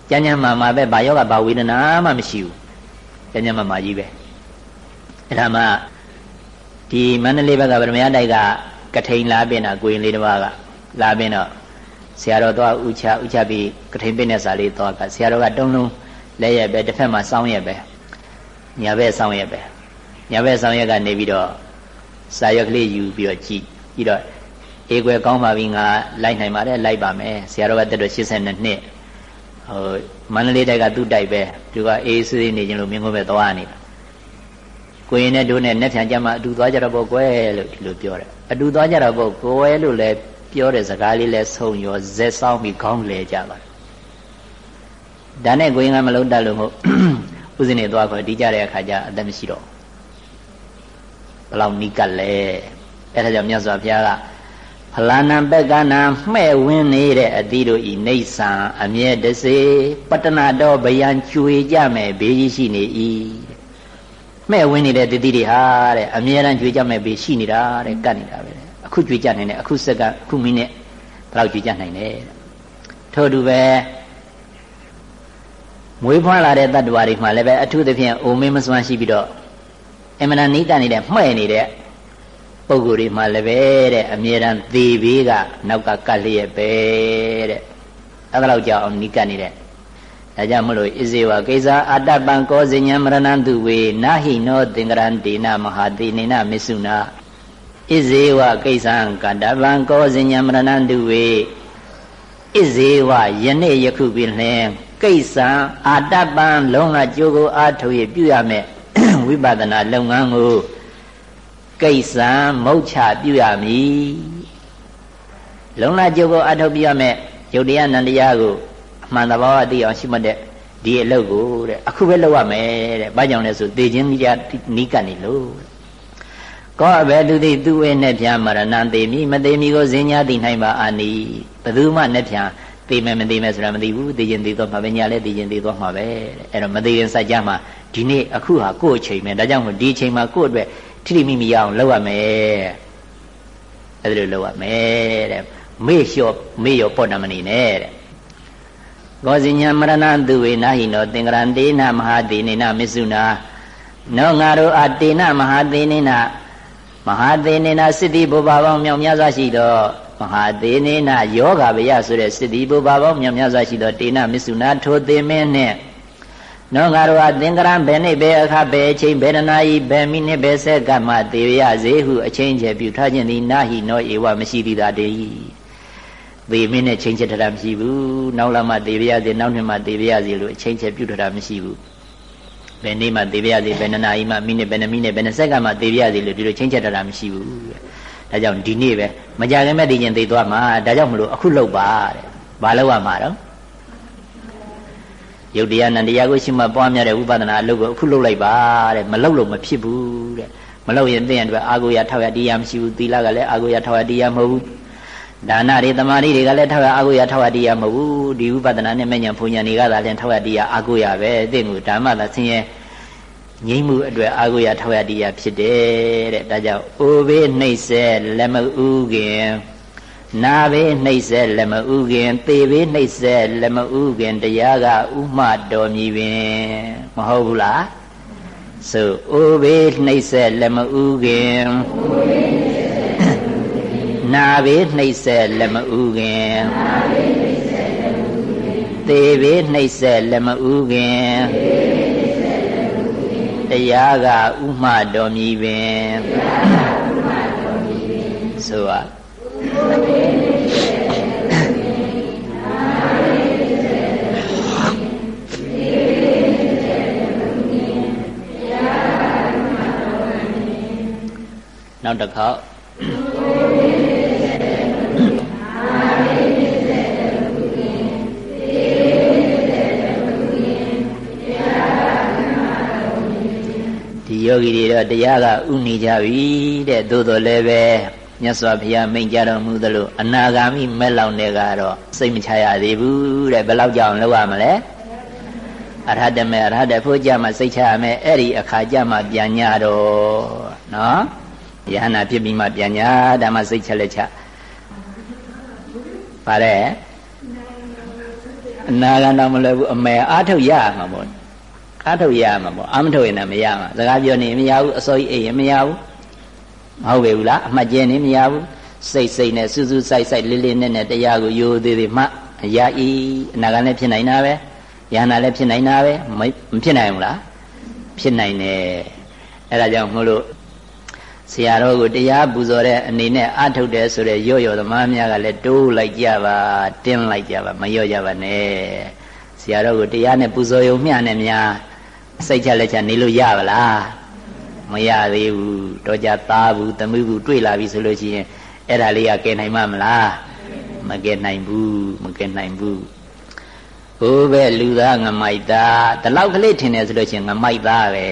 ကျမ်းကျမ်းမာမာပဲဘာယောဂဘာဝေဒနာမှမရှိဘူးကျမ်းကျမ်းမာမာကြီးပဲအဲ့ဒါမှဒီမန္တလေးဘက်ကဗရမယတိုက်ကကထိန်လာပင်တာကိုရင်လေးတစ်ပါးကလာပင်တော့ဆရာတော်တော့ဥချဥချပြီးကထိန်ပင်တဲ့စာလေးတော့ကဆရာတော်ကတုံးလုံးလဲရဲ့ပဲတစ်ဖက်မှာစောင်းရဲ့ပဲညာဘက်စောင်းရဲ့ပဲညာဘက်စောင်းရဲ့ကနေပြီးတော့ စာရွက်ကလေးယူပြီးတော့ကြည့်ပြီးတော့အေကွယ်ကောင်းပါပြီငါလိုက်နိုင်ပါတယ်လိုက်ပါမယ်ဆရာတော်ကတက်တော့82နှစ်ဟိုမန္တလေးတိုက်ကသူ့တိုက်ပဲသူကအေးဆေးနေခြင်းလို့မြင်ကုန်ပဲသွားနေတာကိုရင်နဲ့တို့နဲ့နဲ့ဖြန်ကြမှာအတူသွားကြတော့ပေါ့ကွယ်လို့ဒီလိုပြောတယ်အတူသွားကြတော့ပေါ့ကိုယ်လို့လည်းပြောတဲ့စကားလေးလည်းဆုံးရောဇက်ဆောင်ပြီးခေါင်းလဲကြပါဒါနဲ့ကိုရင်ကမလုံးတတ်လို့မဟုတ်ဥစဉ်နေသွားခေါ်ဒီကြတဲ့အခါကျအသက်မရှိတော့ဘ လောက်နီးကပ်လဲအဲ့ဒါကြောင့်မြတ်စွာဘုရားကဖလာနံပက်ကနာမှဲ့ဝင်းနေတဲ့အသီးတို့ဤနေဆံအမြဲတစေပတ္တနာတော်ဗျံကျွေကြမယ်ဘေးကြီးရှိနေ၏မှဲ့ဝင်းနေတဲ့တတိတွေဟာတဲ့အမြဲတမ်းကျွေကြမယ်ဘေးရှိနေတာတဲ့ကတ်နေတာပဲအခုကျွေကြနိုင်တယ်အခုစက္ကအခုမိနစ်ဘယ်လောက်ကျွေကြနိုင်လဲထို့တူပဲမွေးဖွားလာတဲ့တ attva တွေမှာလည်းပဲအထူးသဖြင့်အိုမင်းမစွမ်းရှိပြီးတော့ အမှန်တန်နိတနေတဲ့မှဲ့နေတဲ့ပုံကိုယ်တွေမှာလည်းပဲတဲ့အမြဲတမ်းသေဘေးကနောက်ကကတ်လျက်ပဲတဲ့အဲ့ဒါတော့ကြောက်အောင်နိကတ်နေတဲ့ဒါကြောင့်မလို့ဣဇေဝကိစ္စအတ္တပံကောဇညံမရဏံသူဝေနာဟိနောသင်္ကရံဒေနမဟာတိနေနမစ္ဆုနာဣဇေဝကိစ္စံကတ္တပံကောဇညံမရဏံသူဝေဣဇေဝယနေ့ယခုပင်လင်ကိစ္စံအာတပံလုံးကကြိုးကိုအားထုတ်ရပြုရမယ် ဝိပဿနာလုပ်ငန်းကိုကိစ္စံမုတ်ချပြုရမည်လုံးလာကြိုးကိုအားထုတ်ပြုရမယ်ယုတ်တရားနန္တရားကိုအမှန်တဘာဝသိအောင်ရှိမှတ်တဲ့ဒီအလုပ်ကိုတဲ့အခုပဲလုပ်ရမယ်တဲ့ဘာကြောင့်လဲဆိုသေခြင်းမိကြနီးကနေလို့ကောအဘယ်သူသိသူဝေနဲ့ဖြာမရဏံသေမိမသေးမိကိုဇင်ညာသိနိုင်ပါအာနိဘသူမှနဲ့ဖြာ သိမယ်မသိမယ်ဆိုတာမသိဘူးသိခြင်းသိတော့မှာပဲညာလည်းသိခြင်းသိတော့မှာပဲအဲ့တော့မသိရင်စัจ जा မှာဒီနေ့အခုဟာကိုယ့်အချိန်ပဲဒါကြောင့်မို့ဒီအချိန်မှာကိုယ့်အတွက်ထိထိမိမိရအောင်လုပ်ရမယ်အဲ့ဒါလိုလုပ်ရမယ်တဲ့မေ့လျှော့မေ့ရောပေါ့တမနေနဲ့တဲ့ကောဇိညာမရဏသူဝေနာဟိနောသင်္ကရံတေနမဟာတိနေနမစ္ဆုနာနောငါတို့အတေနမဟာတိနေနမဟာသေနေနာစိတ္တိဘုဘာပေါင်းမြောက်များစွာရှိသော မဟာသေနေနာယောဂဗယဆိုတဲ့စိတ္တိဘုဘာပေါင်းမြောက်များစွာရှိသောတေနမစ္ဆုနာထိုသေမင်းနှင့်နောငါတို့ဟာသင်္ကရံဘယ်နေ့ဘယ်အခါဘယ်အချိန်ဘယ်တနာဤဘယ်မိနစ်ဘယ်ဆက်ကမှသေရစေဟုအချိန်ကျပြုထားခြင်းသည်နာဟိနောဧဝမရှိသည်သာတည်းသေမင်းနဲ့ချိန်ချက်ထတာမရှိဘူးနောက်လာမှသေရစေနောက်နှစ်မှသေရစေလို့အချိန်ချက်ပြုထတာမရှိဘူးဘယ်နေ့မှသေရစေဘယ်နာရီမှမိနစ်ဘယ်နှမိနစ်ဘယ်နှဆက်ကမှသေရစေလို့ဒီလိုချိန်ချက်ထတာမရှိဘူး ဒါကြောင့်ဒီနေ့ပဲမကြခင်မဲ့သိချင်းသိသွားမှာဒါကြောင့်မလို့အခုလောက်ပါတဲ့ဘာလောက်ရမှာတော့ယုတ်တရားနန္တရားကိုရှိမှပွားများတဲ့ဝိပဿနာအလုပ်ကိုအခုလုပ်လိုက်ပါတဲ့မလုပ်လို့မဖြစ်ဘူးတဲ့မလုပ်ရင်သိရင်အတွက်အာကိုရထောက်ရတရားမရှိဘူးသီလကလည်းအာကိုရထောက်ရတရားမဟုတ်ဘူးဒါနတွေတမာရီတွေကလည်းထောက်ရအာကိုရထောက်ရတရားမဟုတ်ဘူးဒီဝိပဿနာနဲ့မဉ္ဇဉ်ဘုံဉာဏ်တွေကသာလည်းထောက်ရတရားအာကိုရပဲသိမှုဓမ္မသာဆင်းရဲ ငိမ့်မှုအတွက်အာဟုရထောက်ရတရားဖြစ်တယ်တဲ့ဒါကြောင့်အိုဘေးနှိမ့်ဆက်လက်မဥခင်နာဘေးနှိမ့်ဆက်လက်မဥခင်သေဘေးနှိမ့်ဆက်လက်မဥခင်တရားကဥမတော်မြည်ပင်မဟုတ်ဘူးလားဆိုအိုဘေးနှိမ့်ဆက်လက်မဥခင်နာဘေးနှိမ့်ဆက်လက်မဥခင်သေဘေးနှိမ့်ဆက်လက်မဥခင် တရားကဥမှတော်မူပင်ဆိုပါနောက်တစ်ခေါက် ယောဂီတွေတော့တရားကဥနေကြပြီတဲ့သို့တော်လည်းပဲမြတ်စွာဘုရားမိန့်ကြတော်မူသလိုအနာဂါမိမဲ့လောင်တဲ့ကတော့စိတ်မချရသေးဘူးတဲ့ဘယ်လောက်ကြောင်လောက်ရမလဲအရဟတမေအရဟတဖို့ကြမှာစိတ်ချရမယ်အဲ့ဒီအခါကြမှာပြန်ညာတော့နော်ယဟနာဖြစ်ပြီးမှပြန်ညာဒါမှစိတ်ချက်လက်ချပါတယ်အနာဂါတော့မလွယ်ဘူးအမေအားထုတ်ရမှာပေါ့ အားထုတ်ရမှာပေါ့အာမထုတ်ရင်လည်းမရမှာစကားပြောနေမရဘူးအစောကြီးအိပ်ရင်မရဘူးမဟုတ်ပေဘူးလားအမှတ်ကျင်းနေမရဘူးစိတ်စိတ်နဲ့စူးစူးဆိုင်ဆိုင်လေးလေးနဲ့နဲ့တရားကိုရိုးသေးသေးမှအရာဤအနာဂတ်လည်းဖြစ်နိုင်တာပဲယန္တာလည်းဖြစ်နိုင်တာပဲမဖြစ်နိုင်ဘူးလားဖြစ်နိုင်တယ်အဲ့ဒါကြောင့်မို့လို့ဆရာတော်ကိုတရားပူဇော်တဲ့အနေနဲ့အထုတ်တယ်ဆိုတဲ့ရော့ရော့သမားများကလည်းတိုးလိုက်ကြပါတင်းလိုက်ကြပါမရော့ကြပါနဲ့ဆရာတော်ကိုတရားနဲ့ပူဇော်ရုံမျှနဲ့များ စိတ်ချလက်ချနေလို့ရပါလားမရသေးဘူးတော့ကြသားဘူးသမီးဘူးတွေ့လာပြီဆိုလို့ရှိရင်အဲ့ဒါလေးကကဲနိုင်မှာမလားမကဲနိုင်ဘူးမကဲနိုင်ဘူးဘိုးပဲလူသားငမိုက်သားဒီလောက်ကလေးထင်တယ်ဆိုလို့ရှိရင်ငမိုက်သားပဲ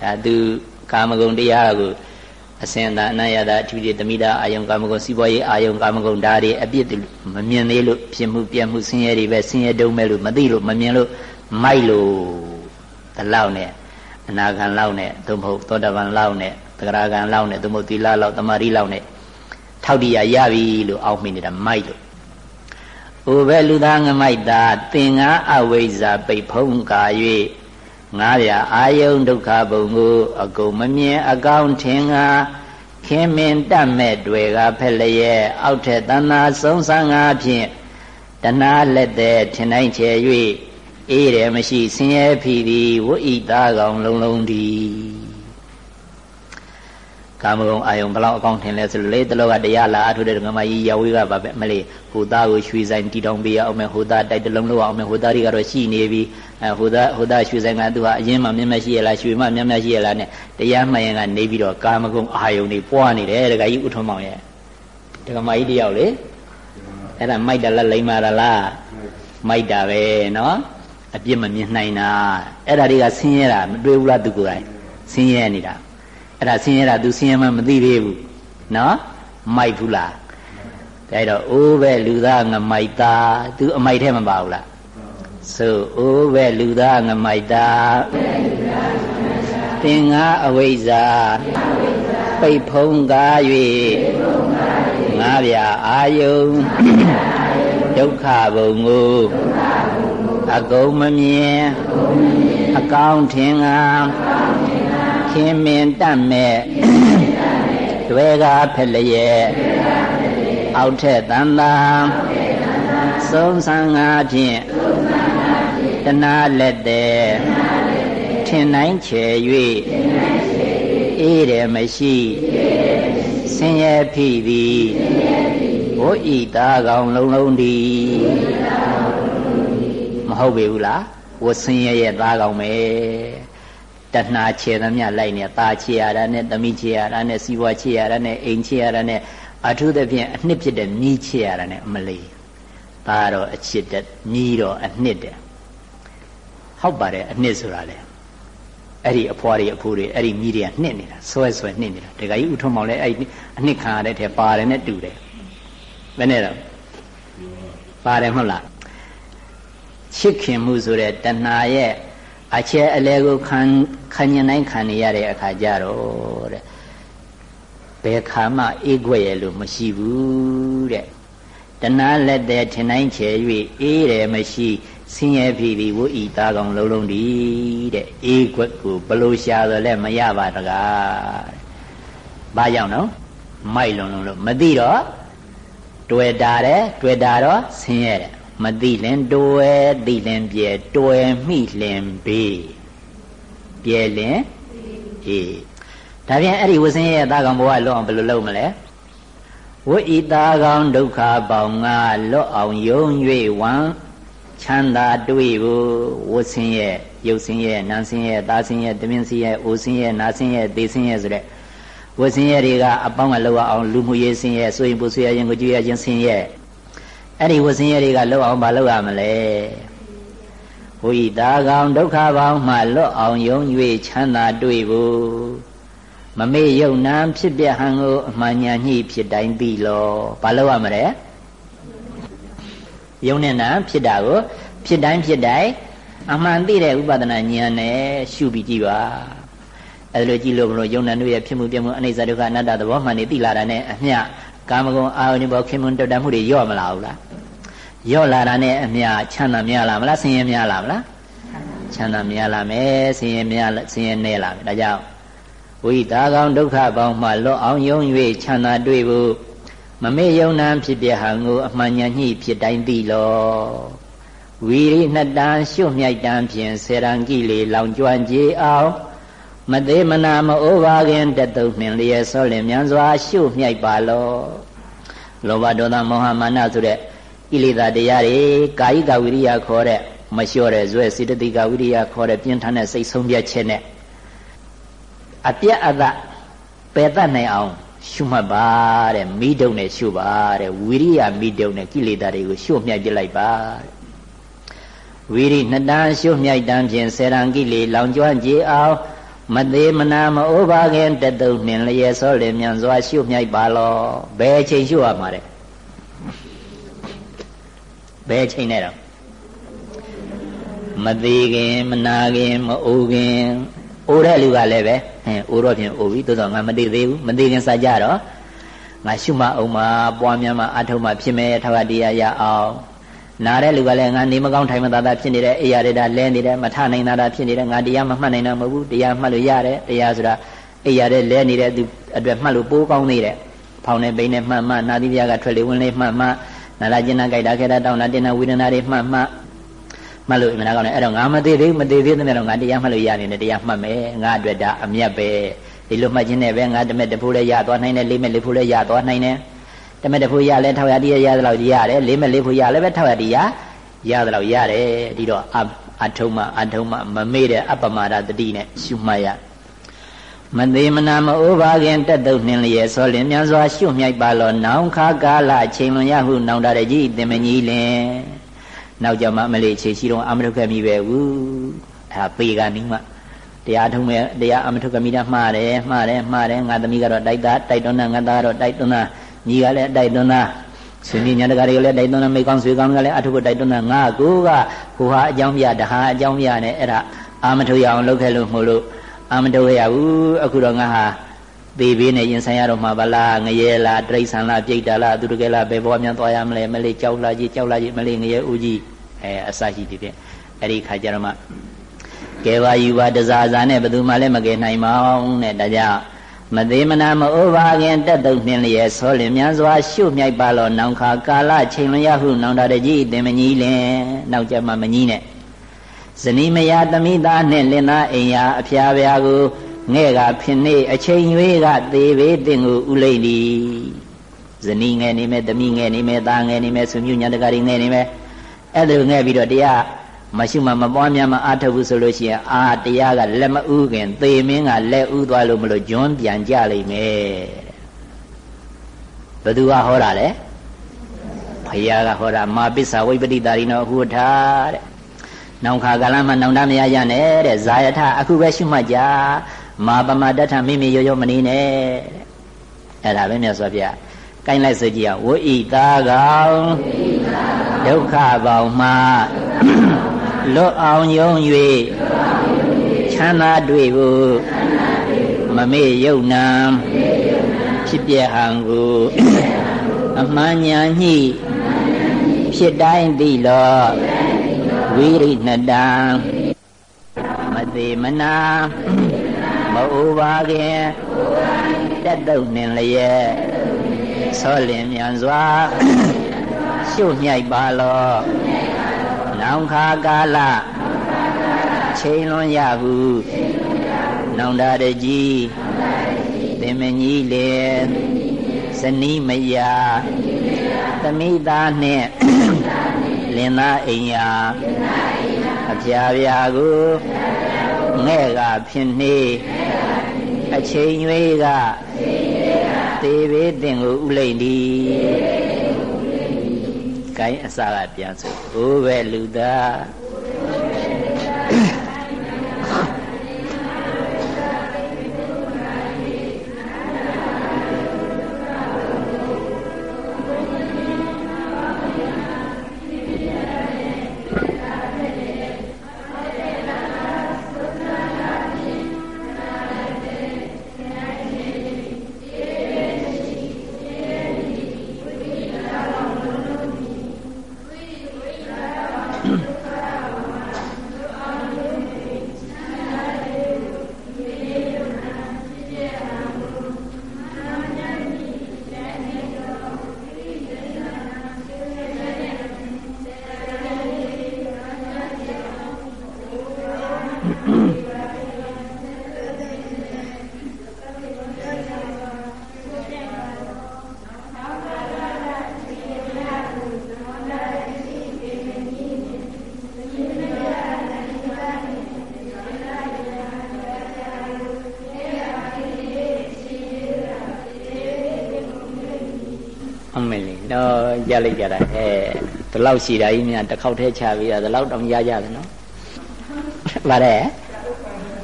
ဒါသူကာမဂုဏ်တရားကိုအစင်သာအနယတာအထူးတမိတာအာယုံကာမဂုဏ်စီးပွားရေးအာယုံကာမဂုဏ်ဓာတ်တွေအပြစ်မမြင်သေးလို့ဖြစ်မှုပြတ်မှုဆင်းရဲတွေပဲဆင်းရဲတုံးမဲ့လို့မသိလို့မမြင်လို့မိုက်လို့ ဒီလောက်နဲ့အနာဂံလောက်နဲ့သို့မဟုတ်သောတာပန်လောက်နဲ့သဂရဂံလောက်နဲ့သို့မဟုတ်သီလလောက်တမာရီလောက်နဲ့ထောက်တရားရပြီလို့အောက်မိနေတာမိုက်လို့ဟိုပဲလူသားငမိုက်တာသင်္ဃအဝိဇ္ဇာပိတ်ဖုံးကာ၍ငါးပြအာယုံဒုက္ခဘုံကိုအကုန်မမြင်အကောင်းထင်ငါခင်မင်တတ်မဲ့တွေကဖက်လျက်အောက်ထက်တဏှာဆုံးဆန်းငါဖြင့်တဏှာလက်တဲ့ထင်နိုင်ချေ၍ အေးတယ်မရှိဆင်းရဲဖီသည်ဝိဣသားကောင် လုံးလုံးသည်ကာမဂုဏ်အာယုံဘလောက်အကောင့်ထင်လဲဆိုလို့လေတလောကတရားလာအထုတဲ့ငမကြီးရဝေးကပါပဲမလေးဟိုသားကိုရွှေဆိုင်တီတောင်ပေးရအောင်မယ်ဟိုသားတိုက်တလုံးလောက်အောင်မယ်ဟိုသားတွေကတော့ရှိနေပြီအဲဟိုသားဟိုသားရွှေဆိုင်ကသူဟာအရင်မှမျက်မျက်ရှိရလားရွှေမှမျက်မျက်ရှိရလားနဲ့တရားမှန်ရင်ကနေပြီးတော့ကာမဂုဏ်အာယုံတွေပွားနေတယ်ဒကာကြီးဥထုံမောင်ရဲ့ဒကာမကြီးတယောက်လေအဲ့ဒါမိုက်တယ်လားလိမ္မာလားမိုက်တာပဲနော် အပြစ်မမြင်နိုင်တာအဲ့ဒါတွေကဆင်းရဲတာမတွေ့ဘူးလားသူကိုယ်တိုင်ဆင်းရဲနေတာအဲ့ဒါဆင်းရဲတာ तू ဆင်းရဲမှမသိသေးဘူးနော်မိုက်ဘူးလားဒါတော့အိုးပဲလူသားငမိုက်သား तू အမိုက်ထဲမပါဘူးလားဆိုအိုးပဲလူသားငမိုက်သားသင်္ဃအဝိဇ္ဇာပိတ်ဖုံးကား၍ငါးပြအာယုံဒုက္ခဘုံကို အကုန်မမြင်အကောင်းထင်ငါခင်မင်တတ်မဲ့တွေကဖက်လျက်အောက်ထက်တန်တာဆုံးဆန်းငါဖြင့်တနာလက်တဲ့ထင်တိုင်းချေ၍အေးတယ်မရှိဆင်းရဲဖြစ်သည်ဘုဤသားကောင်လုံးလုံးသည် ဟုတ်ပေဘူးလားဝဆင်းရဲရဲ့သားကောင်ပဲတဏှာခြေသမျှလိုက်နေသားခြေရတာနဲ့သမီးခြေရတာနဲ့စီးပွားခြေရတာနဲ့အိမ်ခြေရတာနဲ့အထူးသဖြင့်အနှစ်ဖြစ်တဲ့မြီးခြေရတာနဲ့အမလေးသားတော့အချစ်တဲ့မြီးတော့အနှစ်တဲ့ဟုတ်ပါတယ်အနှစ်ဆိုတာလေအဲ့ဒီအဖွားတွေအဖိုးတွေအဲ့ဒီမြီးတွေကနှစ်နေတာဆွဲဆွဲနှစ်နေတာဒကာကြီးဥထုံမောင်လည်းအဲ့အနှစ်ခံရတဲ့ထဲပါတယ်နဲ့တူတယ်ဘယ်နဲ့တော့ပါတယ်မဟုတ်လား ချစ်ခင်မှုဆိုတဲ့တဏှာရဲ့အချက်အလဲကိုခံခံញတိုင်းခံနေရတဲ့အခါကြတော့တဲ့ဘယ်ခါမှအေးခွက်ရလို့မရှိဘူးတဲ့တဏှာလက်တဲ့ထင်တိုင်းချေ၍အေးတယ်မရှိဆင်းရဲဖြစ်ပြီးဝိဤသားကောင်လုံးလုံးဒီတဲ့အေးခွက်ကိုဘလို့ရှာတော့လဲမရပါတကားတဲ့ဘာကြောင့်နော်မိုက်လုံးလုံးလို့မသိတော့တွေ့တာတယ်တွေ့တာတော့ဆင်းရဲတယ် မသိလင်တွေ့သိလင်ပြဲတွေ့မိလင်ဘေးပြဲလင်အေးဒါပြန်အဲ့ဒီဝဆင်းရဲ့သားကောင်ဘဝလွတ်အောင်ဘယ်လိုလုပ်မလဲဝိဤသားကောင်ဒုက္ခပေါင်းငါလွတ်အောင်ယုံ၍ဝံချမ်းသာတွေ့ဖို့ဝဆင်းရဲ့ရုပ်ဆင်းရဲ့နာမ်ဆင်းရဲ့သားဆင်းရဲ့သမင်းဆင်းရဲ့အိုဆင်းရဲ့နာဆင်းရဲ့သေဆင်းရဲ့ဆိုတဲ့ဝဆင်းရဲတွေကအပေါင်းကလောက်အောင်လူမှုရေးဆင်းရဲဆိုရင်ပူဆွေရရင်ကိုကြွရခြင်းဆင်းရဲ အဲ့ဒီဝဆင်းရဲတွေကလောက်အောင်မလောက်ရမလဲဝိတာကောင်ဒုက္ခပေါင်းမှလွတ်အောင်ယုံ၍ချမ်းသာတွေ့ဖို့မမေ့ယုံနာဖြစ်ပြဟံကိုအမှန်ညာညှိဖြစ်တိုင်းပြီလောဘာလို့ရမလဲယုံနဲ့နာဖြစ်တာကိုဖြစ်တိုင်းဖြစ်တိုင်းအမှန်သိတဲ့ဥပဒနာဉာဏ်နဲ့ရှုပြီးကြည့်ပါအဲလိုကြည့်လို့မလို့ယုံနာတို့ရဲ့ဖြစ်မှုပြမှုအနိစ္စဒုက္ခအနတ္တသဘောမှန်နေသိလာတာနဲ့အမျှကာမဂုဏ်အာရုံဘောခင်မွန်တက်တမှုတွေညော့မလာဘူးလား ညော့လာတာနဲ့အမျှချမ်းသာများလာမလားဆင်းရဲများလာမလားချမ်းသာများလာမယ်ဆင်းရဲများဆင်းရဲနည်းလာမယ်ဒါကြောင့်ဝိတာကောင်ဒုက္ခပေါင်းမှလွတ်အောင်ယုံ၍ချမ်းသာတွေ့ဖို့မမေ့ယုံနာဖြစ်ပြဟံကိုအမှန်ညာညှိဖြစ်တိုင်းသိလောဝီရိနှစ်တန်ရှုမြိုက်တန်ဖြင့်စေရန်ကိလေလောင်ကျွမ်းကြအောင်မသေးမနာမအိုးပါခင်တတုံနှင်လျက်ဆောလင်မြန်စွာရှုမြိုက်ပါလောလောဘဒေါသမောဟမာနဆိုတဲ့ ကိလေသာတရားတွေကာယိကဝိရိယခေါ်တဲ့မလျှော့တဲ့ဇွဲစေတသိကဝိရိယခေါ်တဲ့ပြင်းထန်တဲ့စိတ်ဆုံးဖြတ်ချက်နဲ့အပြတ်အသပယ်တတ်နိုင်အောင် ရှုမှတ်ပါတဲ့မိဒုံနဲ့ရှုပါတဲ့ဝိရိယမိဒုံနဲ့ကိလေသာတွေကိုရှုမြိုက်ပြလိုက်ပါတဲ့ဝိရိနှစ်တန်းရှုမြိုက်တန်းဖြင့်စေရန်ကိလေလောင်ကျွမ်းကြအောင်မသေးမနာမအိုးပါခင်တတုံနှင်လျက်စောလင်မြန်စွာရှုမြိုက်ပါလောဘယ်အချိန်ရှုရမှာတဲ့ ဘယ်အချိန်နဲ့တော့မသေးခင်မနာခင်မအိုးခင်အိုးတဲ့လူကလည်းပဲဟင်အိုးတော့ဖြင့်အိုးပြီသို့တော့ငါမသေးသေးဘူးမသေးခင်စကြတော့ငါရှုမအောင်မှာပွားများမှာအထုံးမှာဖြစ်မယ်ထောက်တရားရအောင်နာတဲ့လူကလည်းငါနေမကောင်းထိုင်မသာသာဖြစ်နေတဲ့အိယာရတာလဲနေတယ်မထနိုင်တာဖြစ်နေတယ်ငါတရားမမှတ်နိုင်တာမဟုတ်ဘူးတရားမှတ်လို့ရတယ်တရားဆိုတာအိယာတဲ့လဲနေတဲ့သူအတွက်မှတ်လို့ပိုးကောင်းသေးတယ်ဖောင်းနေပိန်းနေမှတ်မှနာသီပြားကထွက်လေဝင်လေမှတ်မှ နာလာကျင်နာကြိုက်တာခဲတာတောင်းတာတင်တာဝေဒနာတွေမှတ်မှမှတ်လို့အမှန်ကောင်းတယ်အဲ့တော့ငါမသေးသေးမသေးသေးတဲ့တော့ငါတရားမှတ်လို့ရနေတယ်တရားမှတ်မယ်ငါအတွက်ဒါအမြတ်ပဲဒီလိုမှတ်ခြင်းနဲ့ပဲငါတမက်တဖိုးလည်းရသွားနိုင်တယ်လေးမဲ့လေးဖိုးလည်းရသွားနိုင်တယ်တမက်တဖို့ရလဲထောက်ရတရားရသလောက်ရတယ်လေးမဲ့လေးဖို့ရလဲပဲထောက်ရတရားရသလောက်ရတယ်ဒီတော့အထုံးမအထုံးမမမေ့တဲ့အပမဒတတိနဲ့ရှုမှတ်ရ မသေးမနာမအိုးပါခင်တက်တုံနှင်းလျက်စောလင်မြန်စွာရှုမြိုက်ပါလောနောင်ခါကာလချိန်လွန်ရဟုနောင်တရကြီးတင်မကြီးလင်နောက်ကြမှာမလေးခြေရှိတော့အမထုခမိပဲဘူးအဲပေကနိမတရားထုံးမဲ့တရားအမထုခမိတာမှားတယ်မှားတယ်မှားတယ်ငါသမီးကတော့တိုက်တာတိုက်တွန်းတာငါသားကတော့တိုက်တွန်းတာညီကလည်းတိုက်တွန်းတာဆွေမျိုးညာတကာတွေကလည်းတိုက်တွန်းတာမိကောင်းဆွေကောင်းကလည်းအထုကိုတိုက်တွန်းတာငါကိုကကိုဟာအကြောင်းပြတဟာအကြောင်းပြနဲ့အဲ့ဒါအာမထုရအောင်လုပ်ခဲ့လို့မို့လို့ အာမထုရဘူးအခုတော့ငါဟာသေဘေးနဲ့ရင်ဆိုင်ရတော့မှာဗလားငရဲလားတိရစ္ဆာန်လားပြိတ္တာလားသူတကယ်လားဘယ်ဘောများသွားရမလဲမလေးကြောက်လာကြီးကြောက်လာကြီးမလေးငရဲဦးကြီးအဲအစရှိဖြစ်ဖြစ်အဲ့ဒီခါကျတော့မှကဲပါယူပါတစားစားနဲ့ဘယ်သူမှလည်းမကယ်နိုင်ပါဘူးနဲ့ဒါကြောင့်မသေးမနာမအိုးပါခင်တက်တုံနှင်းလျက်ဆောလင်မြန်စွာရှုမြိုက်ပါလောနောင်ခါကာလချိန်လွန်ရဟုနောင်တရကြီးတင်မကြီးလင်နောက်ကြမှာမကြီးနဲ့ ဇနီးမယာသမိသားနှင့်လင်သားအိမ်ယာအဖျားပြားကိုငဲ့ကဖြစ်နေအချိန်ရွေးကသေးပေတင်ကိုဥလိမ့်သည်ဇနီးငယ်နေမယ်သမီးငယ်နေမယ်သားငယ်နေမယ်ဆွေမျိုးညာတကာတွေငယ်နေမယ်အဲ့ဒါငဲ့ပြီးတော့တရားမရှိမှမပွားများမအားထုတ်ဘူးဆိုလို့ရှိရင်အာတရားကလက်မဥခင်သေမင်းကလက်ဥသွားလို့မလို့ဂျွန်းပြန်ကြလိမ့်မယ်ဘသူကဟောတာလဲဖယားကဟောတာမာပစ္ဆဝိပတိတာရိနောဟုထာတဲ့ နောင်ခါကာလမှာနောင်တမရရနဲ့တဲ့ဇာယထအခုပဲရှုမှတ်ကြမာပမတထမိမိရောရောမနေနဲ့အဲ့ဒါပဲမြတ်စွာဘုရားကိုင်းလိုက်စကြည့်အောင်ဝိဣတာကောင်ဒုက္ခပေါင်းမှာလွတ်အောင်ယုံ၍မ်းသာတွေ့ဖို့မမေ့ယုံနာဖြစ်ပြဟံကိုအမှန်ညာညှိဖြစ်တိုင်းသိလော ဝိရိဏတံမသေးမနာမအိုပါခင်တက်တုံနှင်လျက်ဆောလင်မြန်စွာရှုမြိုက်ပါလောနောင်ခါကာလချိန်လွန်ရဟုနောင်တရကြီးသင်မကြီးလေဇနီးမယာသမိသားနှင့်လင်သားအိမ်ယာ အဖျားပြာကိုငဲ့ကဖြစ်နေအချိန်ရွေးကသေဘေးတင်ကိုဥလိမ့်ဒီကိုင်းအစာကပြန်ဆိုဘိုးပဲလူသား ရလိုက်ကြတာအဲဒီလောက်ရှိတာကြီးများတစ်ခေါက်တည်းချပြီးတော့ဒီလောက်တောင်ရကြတယ်နော်ဗါတဲ့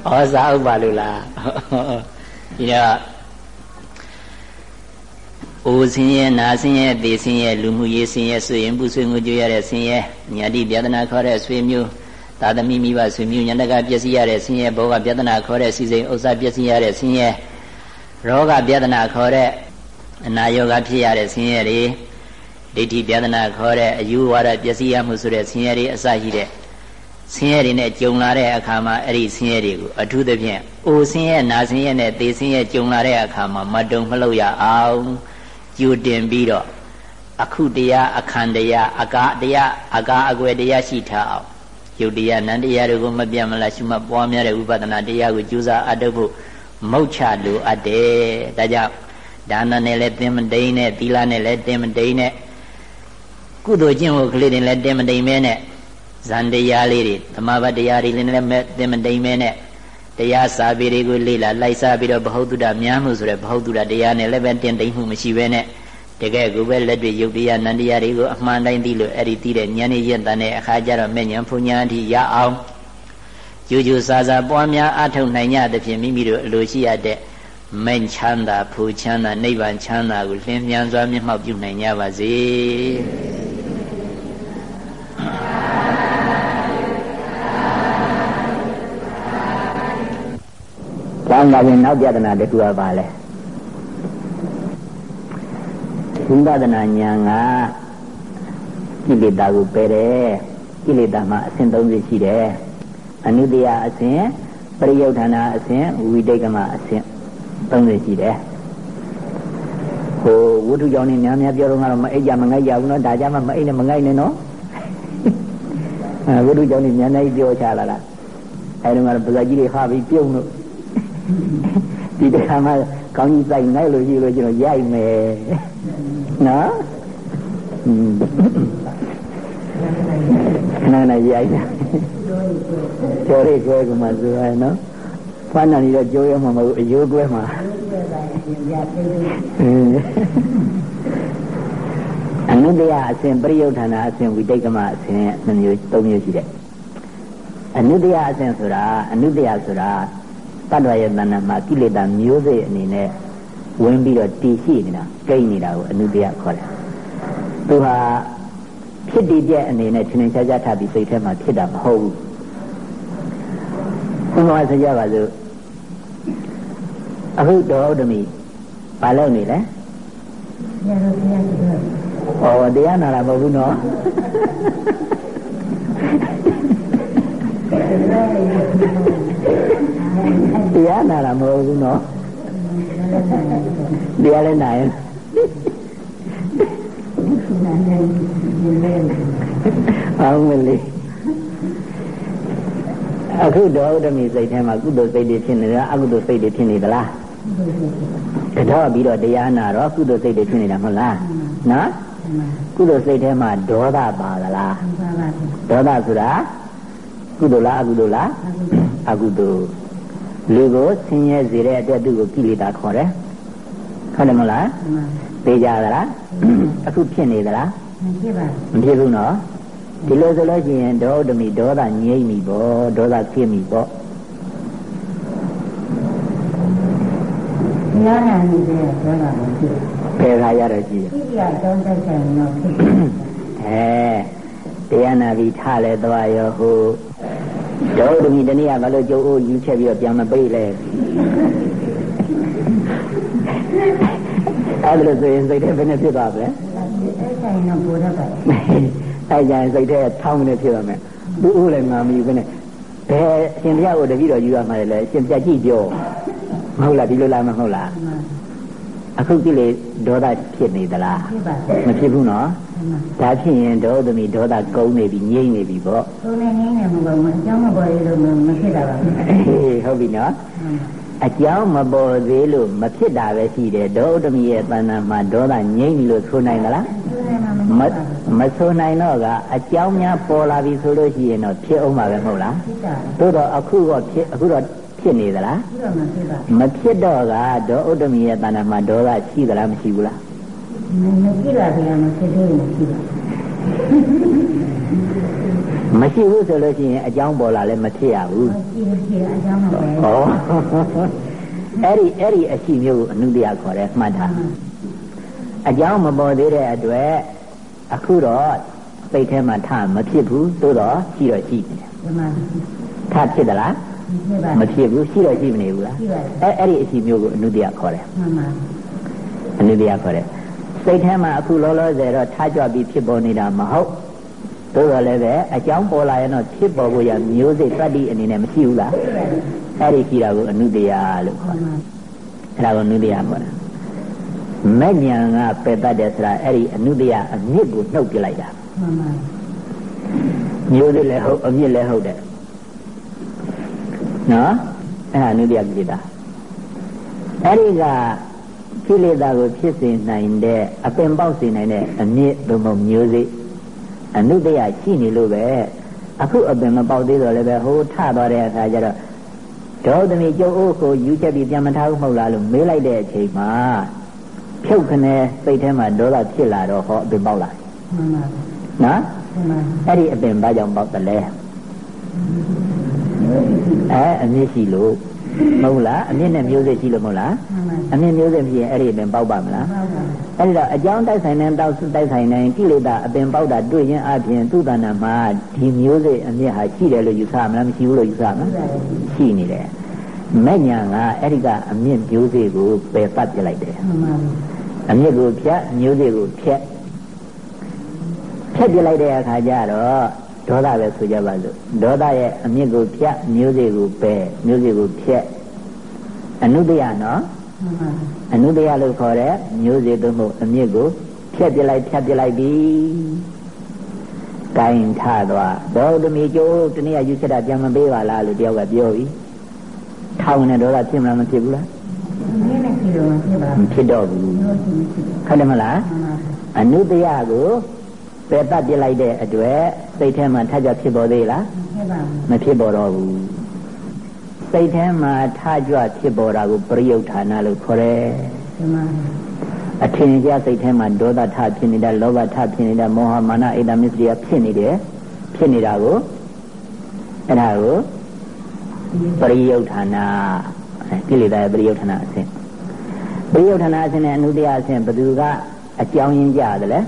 ဩဇာဥပ္ပါလို့လားဒီတော့အိုဆင်းရဲနာဆင်းရဲသေဆင်းရဲလူမှုရေးဆင်းရဲဆွေရင်ပူဆွေငိုကြွရတဲ့ဆင်းရဲညာတိပြဒနာခေါ်တဲ့ဆွေမျိုးသာသမီမိဘဆွေမျိုးညန္တကပျက်စီးရတဲ့ဆင်းရဲဘောကပြဒနာခေါ်တဲ့စီစိန်ဥစ္စာပျက်စီးရတဲ့ဆင်းရဲရောဂပြဒနာခေါ်တဲ့အနာယောဂဖြစ်ရတဲ့ဆင်းရဲတွေ ဒိဋ္ဌိပြဒနာခေါ်တဲ့အယူဝါဒပျက်စီးရမှုဆိုတဲ့ဆင်းရဲတွေအစရှိတဲ့ဆင်းရဲတွေနဲ့ကြုံလာတဲ့အခါမှာအဲ့ဒီဆင်းရဲတွေကိုအထူးသဖြင့်အိုဆင်းရဲနာဆင်းရဲနဲ့သေဆင်းရဲကြုံလာတဲ့အခါမှာမတုံမလှုပ်ရအောင်ကြိုတင်ပြီးတော့အခုတရားအခန္တရားအကာတရားအကာအကွယ်တရားရှိထားအောင်ယုတ်တရားနန္တရားတွေကိုမပြတ်မလားရှုမှတ်ပွားများတဲ့ဝိပဿနာတရားကိုကြိုးစားအပ်ဖို့မုတ်ချလိုအပ်တယ်ဒါကြောင့်ဒါနနဲ့လည်းသင်မတိန်နဲ့သီလနဲ့လည်းသင်မတိန်နဲ့ ကုသိုလ်ကျင့်ဖို့ကလေးတွေလည်းတင်မတိမ်မဲနဲ့ဇန်တရားလေးတွေဓမ္မဘတရားတွေလည်းလည်းတင်မတိမ်မဲနဲ့တရားစာပေတွေကိုလေ့လာလိုက်စားပြီးတော့ဘ ਹੁ တုဒများမှုဆိုတဲ့ဘ ਹੁ တုဒတရားနဲ့လည်းပဲတင်တိမ်မှုမရှိဘဲနဲ့တကယ်ကိုပဲလက်တွေ့ယုတ်တရားနန္တရားတွေကိုအမှန်တိုင်းသိလို့အဲ့ဒီသိတဲ့ဉာဏ်နဲ့ယဉ်တန်တဲ့အခါကျတော့မဲ့ဉာဏ်ဖုန်ညာအထိရအောင်ကြိုးကြိုးစားစားပွားများအထောက်နိုင်ကြသဖြင့်မိမိတို့အလိုရှိရတဲ့မိန်ချမ်းသာဖူချမ်းသာနိဗ္ဗာန်ချမ်းသာကိုလင်းမြန်စွာမျက်မှောက်ပြုနိုင်ကြပါစေ။ င်းပါရင်နောက်ပြဒနာတခုကပါလဲဝိပဿနာဉာဏ်ကကိလေသာကိုပယ်တယ်ကိလေသာမှာအဆင့်30ရှိတယ်အနုတ္တယအဆင့်ပရိယုဌာဏအဆင့်ဝိတိတ်ကမအဆင့်30ရှိတယ်ဟိုဝိထုကြောင့်နေများများပြောတော့ကတော့မအိပ်ကြမငိုက်ကြဘူးနော်ဒါကြမှာမအိပ်နဲ့မငိုက်နဲ့နော်အဲဝိထုကြောင့်နေများများပြောချလာတာအဲတော့ကတော့ပဇာကြီးတွေဟာပြီးပြုံးလို့ ဒီတခါမှကောင်းကြီးစိုက်နိုင်လို့ရှိလို့ကျွန်တော်ရိုက်မယ်နော်နာနာရိုက်တာကျော်ရိတ်ကွဲကမှဆိုရနော်ဖမ်းနာနေတော့ကြိုးရမှာမဟုတ်အယိုးကွဲမှာအနုတ္တယအစဉ်ပရိယုဌာဏအစဉ်ဝိတိတ်ကမအစဉ်နှမျိုးသုံးမျိုးရှိတယ်အနုတ္တယအစဉ်ဆိုတာအနုတ္တယဆိုတာ တတ္တဝရဲ့တဏ္ဍမှာကိလေသာမျိုးစေ့အနေနဲ့ဝင်ပြီးတော့တည်ရှိနေတာကိန်းနေတာကိုအနုတ္တယခေါ်တယ်သူဟာဖြစ်တည်ပြအနေနဲ့ထင်ထင်ရှားရှားထားပြီးစိတ်ထဲမှာဖြစ်တာမဟုတ်ဘူးဘုရားဆက်ကြပါစို့အခုတော်ဥဒ္ဓမီဘာလုပ်နေလဲရတော့ဘုရားရှိခိုးဩတရားနာတာမဟုတ်ဘူးနော် တရားနာတာမဟုတ်ဘူးနော်တရားလည်းနာရင်အောင်မလေးအခုတော့ဓမီစိတ်ထဲမှာကုသိုလ်စိတ်တွေဖြစ်နေလားအကုသိုလ်စိတ်တွေဖြစ်နေသလားတော့ပြီးတော့တရားနာတော့ကုသိုလ်စိတ်တွေဖြစ်နေတာမဟုတ်လားနော်ကုသိုလ်စိတ်ထဲမှာဒေါသပါသလားဒေါသဆိုတာကုသိုလ်လားအကုသိုလ်လားအကုသိုလ် လူကိုဆင်းရဲစေတဲ့အတွက်သူ့ကိုကိလေသာခေါ်တယ်ဟုတ်တယ်မလားသိကြသလားအခုဖြစ်နေသလားမဖြစ်ပါဘူးမဖြစ်ဘူးနော်ဒီလိုဆိုလို့ရှိရင်ဒေါဓမီဒေါသငြိမ့်ပြီပေါ့ဒေါသဖြစ်ပြီပေါ့ရဟန်းနေတဲ့ဒေါသမဖြစ်ဘယ်ခါရတော့ရှိတယ်ဖြစ်ရတောင်းတက်ဆိုင်တော့ဖြစ်အဲတရားနာပြီးထားလဲသွားရောဟို ဒေါဓမီတနည်းကဘာလို့ကြိုးအိုးယူချက်ပြီးတော့ပြန်မပိတ်လဲအဲ့ဒါလို့ဆိုရင်စိတ်ထဲဘယ်နဲ့ဖြစ်သွားလဲအဲ့ဆိုင်တော့ဘိုးတော့ပဲအဲ့ကြရင်စိတ်ထဲထောင်းနေဖြစ်သွားမယ်ဘူးဦးလည်းငါမယူဘဲနဲ့ဘယ်အရှင်ဘုရားကိုတပည့်တော်ယူရမှာလဲအရှင်ပြတ်ကြည့်ပြောမဟုတ်လားဒီလိုလားမဟုတ်လား အခုကြည့်လေဒေါသဖြစ်နေသလားမဖြစ်ဘူးနော်ဒါဖြစ်ရင်ဒေါသမီဒေါသကုန်းနေပြီငြိမ့်နေပြီပေါ့ကုန်းနေငြိမ့်နေမှာပေါ့အကြောင်းမပေါ်ရလို့မဖြစ်တာပါဟုတ်ပြီနော်အကြောင်းမပေါ်သေးလို့မဖြစ်တာပဲရှိတယ်ဒေါဥတ္တမီရဲ့တဏ္ဍာမှာဒေါသငြိမ့်ပြီလို့ဆိုနိုင်သလားမမဆိုနိုင်တော့ကအကြောင်းများပေါ်လာပြီဆိုလို့ရှိရင်တော့ဖြစ်အောင်ပါပဲမဟုတ်လားသို့တော့အခုတော့ဖြစ်အခုတော့ ဖြစ်နေသလားမဖြစ်တော့ကဒေါဥတ္တမီရဲ့တဏ္ဍာမှာဒေါသရှိသလားမရှိဘူးလားမရှိပါဗျာမဖြစ်သေးဘူးမရှိပါမရှိဘူးဆိုလို့ရှိရင်အကြောင်းပေါ်လာလည်းမဖြစ်ရဘူးမရှိဘူးဖြစ်အကြောင်းမပေါ်ဩအဲ့ဒီအဲ့ဒီအရှိမျိုးကိုအနုတ္တရခေါ်တယ်မှတ်ထားအကြောင်းမပေါ်သေးတဲ့အတွက်အခုတော့စိတ်ထဲမှာထမဖြစ်ဘူးသို့တော့ရှိတော့ရှိနေတယ်ထဖြစ်သလား မဖြစ်ဘူးရှိတော့ရှိမနေဘူးလားအဲအဲ့ဒီအရှိမျိုးကိုအနုတ္တရခေါ်တယ်မှန်ပါအနုတ္တရခေါ်တယ်စိတ်ထဲမှာအခုလောလောဆယ်တော့ထားကြပြီးဖြစ်ပေါ်နေတာမဟုတ်သို့တော်လည်းပဲအကြောင်းပေါ်လာရင်တော့ဖြစ်ပေါ်ဖို့ရမျိုးစိတ်တတ္တိအနေနဲ့မရှိဘူးလားအဲ့ဒီကြီးတာကိုအနုတ္တရာလို့ခေါ်တယ်အဲ့ဒါကိုအနုတ္တရာခေါ်တယ်မဲ့ညာကပယ်တတ်တယ်ဆိုတာအဲ့ဒီအနုတ္တရာအမြင့်ကိုနှုတ်ပြလိုက်တာမှန်ပါမျိုးစိတ်လည်းဟုတ်အမြင့်လည်းဟုတ်တယ် နော်အဲ့ဒါအနုတ္တရာပြစ်တာအဲ့ဒီကကိလေသာကိုဖြစ်စေနိုင်တဲ့အပင်ပေါက်စေနိုင်တဲ့အမြင့်သို့မဟုတ်မျိုးစိအနုတ္တရာရှိနေလို့ပဲအခုအပင်မပေါက်သေးတော့လည်းပဲဟိုထသွားတဲ့အခါကျတော့ဒေါသမီကျုပ်အိုးကိုယူချက်ပြီးပြန်မထားဘူးမဟုတ်လားလို့မေးလိုက်တဲ့အချိန်မှာဖြုတ်ခနဲ့စိတ်ထဲမှာဒေါသဖြစ်လာတော့ဟောအပင်ပေါက်လာမှန်ပါနော်အဲ့ဒီအပင်ဘာကြောင့်ပေါက်တယ်လဲ အဲအမြင့်ရှိလို့မဟုတ်လားအမြင့်နဲ့မျိုးစိတ်ရှိလို့မဟုတ်လားအမြင့်မျိုးစိတ်ဖြစ်ရင်အဲ့ဒီအပင်ပေါက်ပါမလားအဲ့ဒီတော့အကြောင်းတိုက်ဆိုင်တဲ့တောက်တိုက်ဆိုင်တဲ့ကိလေသာအပင်ပေါက်တာတွေ့ရင်အပြင်သူ့တဏ္ဍာမှာဒီမျိုးစိတ်အမြင့်ဟာရှိတယ်လို့ယူဆမလားမရှိဘူးလို့ယူဆမလားရှိနေတယ်မဲ့ညာကအဲ့ဒီကအမြင့်မျိုးစိတ်ကိုပယ်ပတ်ပြလိုက်တယ်အမြင့်ကိုဖြတ်မျိုးစိတ်ကိုဖြတ်ဖြတ်ပြလိုက်တဲ့အခါကျတော့ ဒေါသပဲဆိုကြပါစို့ဒေါသရဲ့အမြင့်ကိုဖြတ်မျိုးစေ့ကိုပယ်မျိုးစေ့ကိုဖြတ်အနုတ္တယနော်အနုတ္တယလို့ခေါ်တဲ့မျိုးစေ့သို့မဟုတ်အမြင့်ကိုဖြတ်ပြလိုက်ဖြတ်ပြလိုက်ပြီကိုင်းထသွားဒေါတမီကျိုးတနည်းယူချက်တာပြန်မပေးပါလားလို့တယောက်ကပြောပြီထောင်နဲ့ဒေါသဖြစ်မလားမဖြစ်ဘူးလားမဖြစ်တော့ဘူးဟုတ်တယ်မလားအနုတ္တယကိုပယ်တတ်ပြလိုက်တဲ့အတွက် စိတ်ထဲမှာထကြဖြစ်ပေါ်သေးလားမဖြစ်ပေါ်တော့ဘူးစိတ်ထဲမှာထကြဖြစ်ပေါ်တာကိုပရိယုဌာဏလို့ခေါ်တယ်အထင်ကြစိတ်ထဲမှာဒေါသထဖြစ်နေတာလောဘထဖြစ်နေတာမောဟမာနအိဒမစ္စရိယဖြစ်နေတယ်ဖြစ်နေတာကိုအဲ့ဒါကိုပရိယုဌာဏကိလေသာရဲ့ပရိယုဌာဏအဆင့်ပရိယုဌာဏအဆင့်နဲ့အနုတ္တယအဆင့်ဘယ်သူကအကြောင်းရင်းကြတယ်လဲ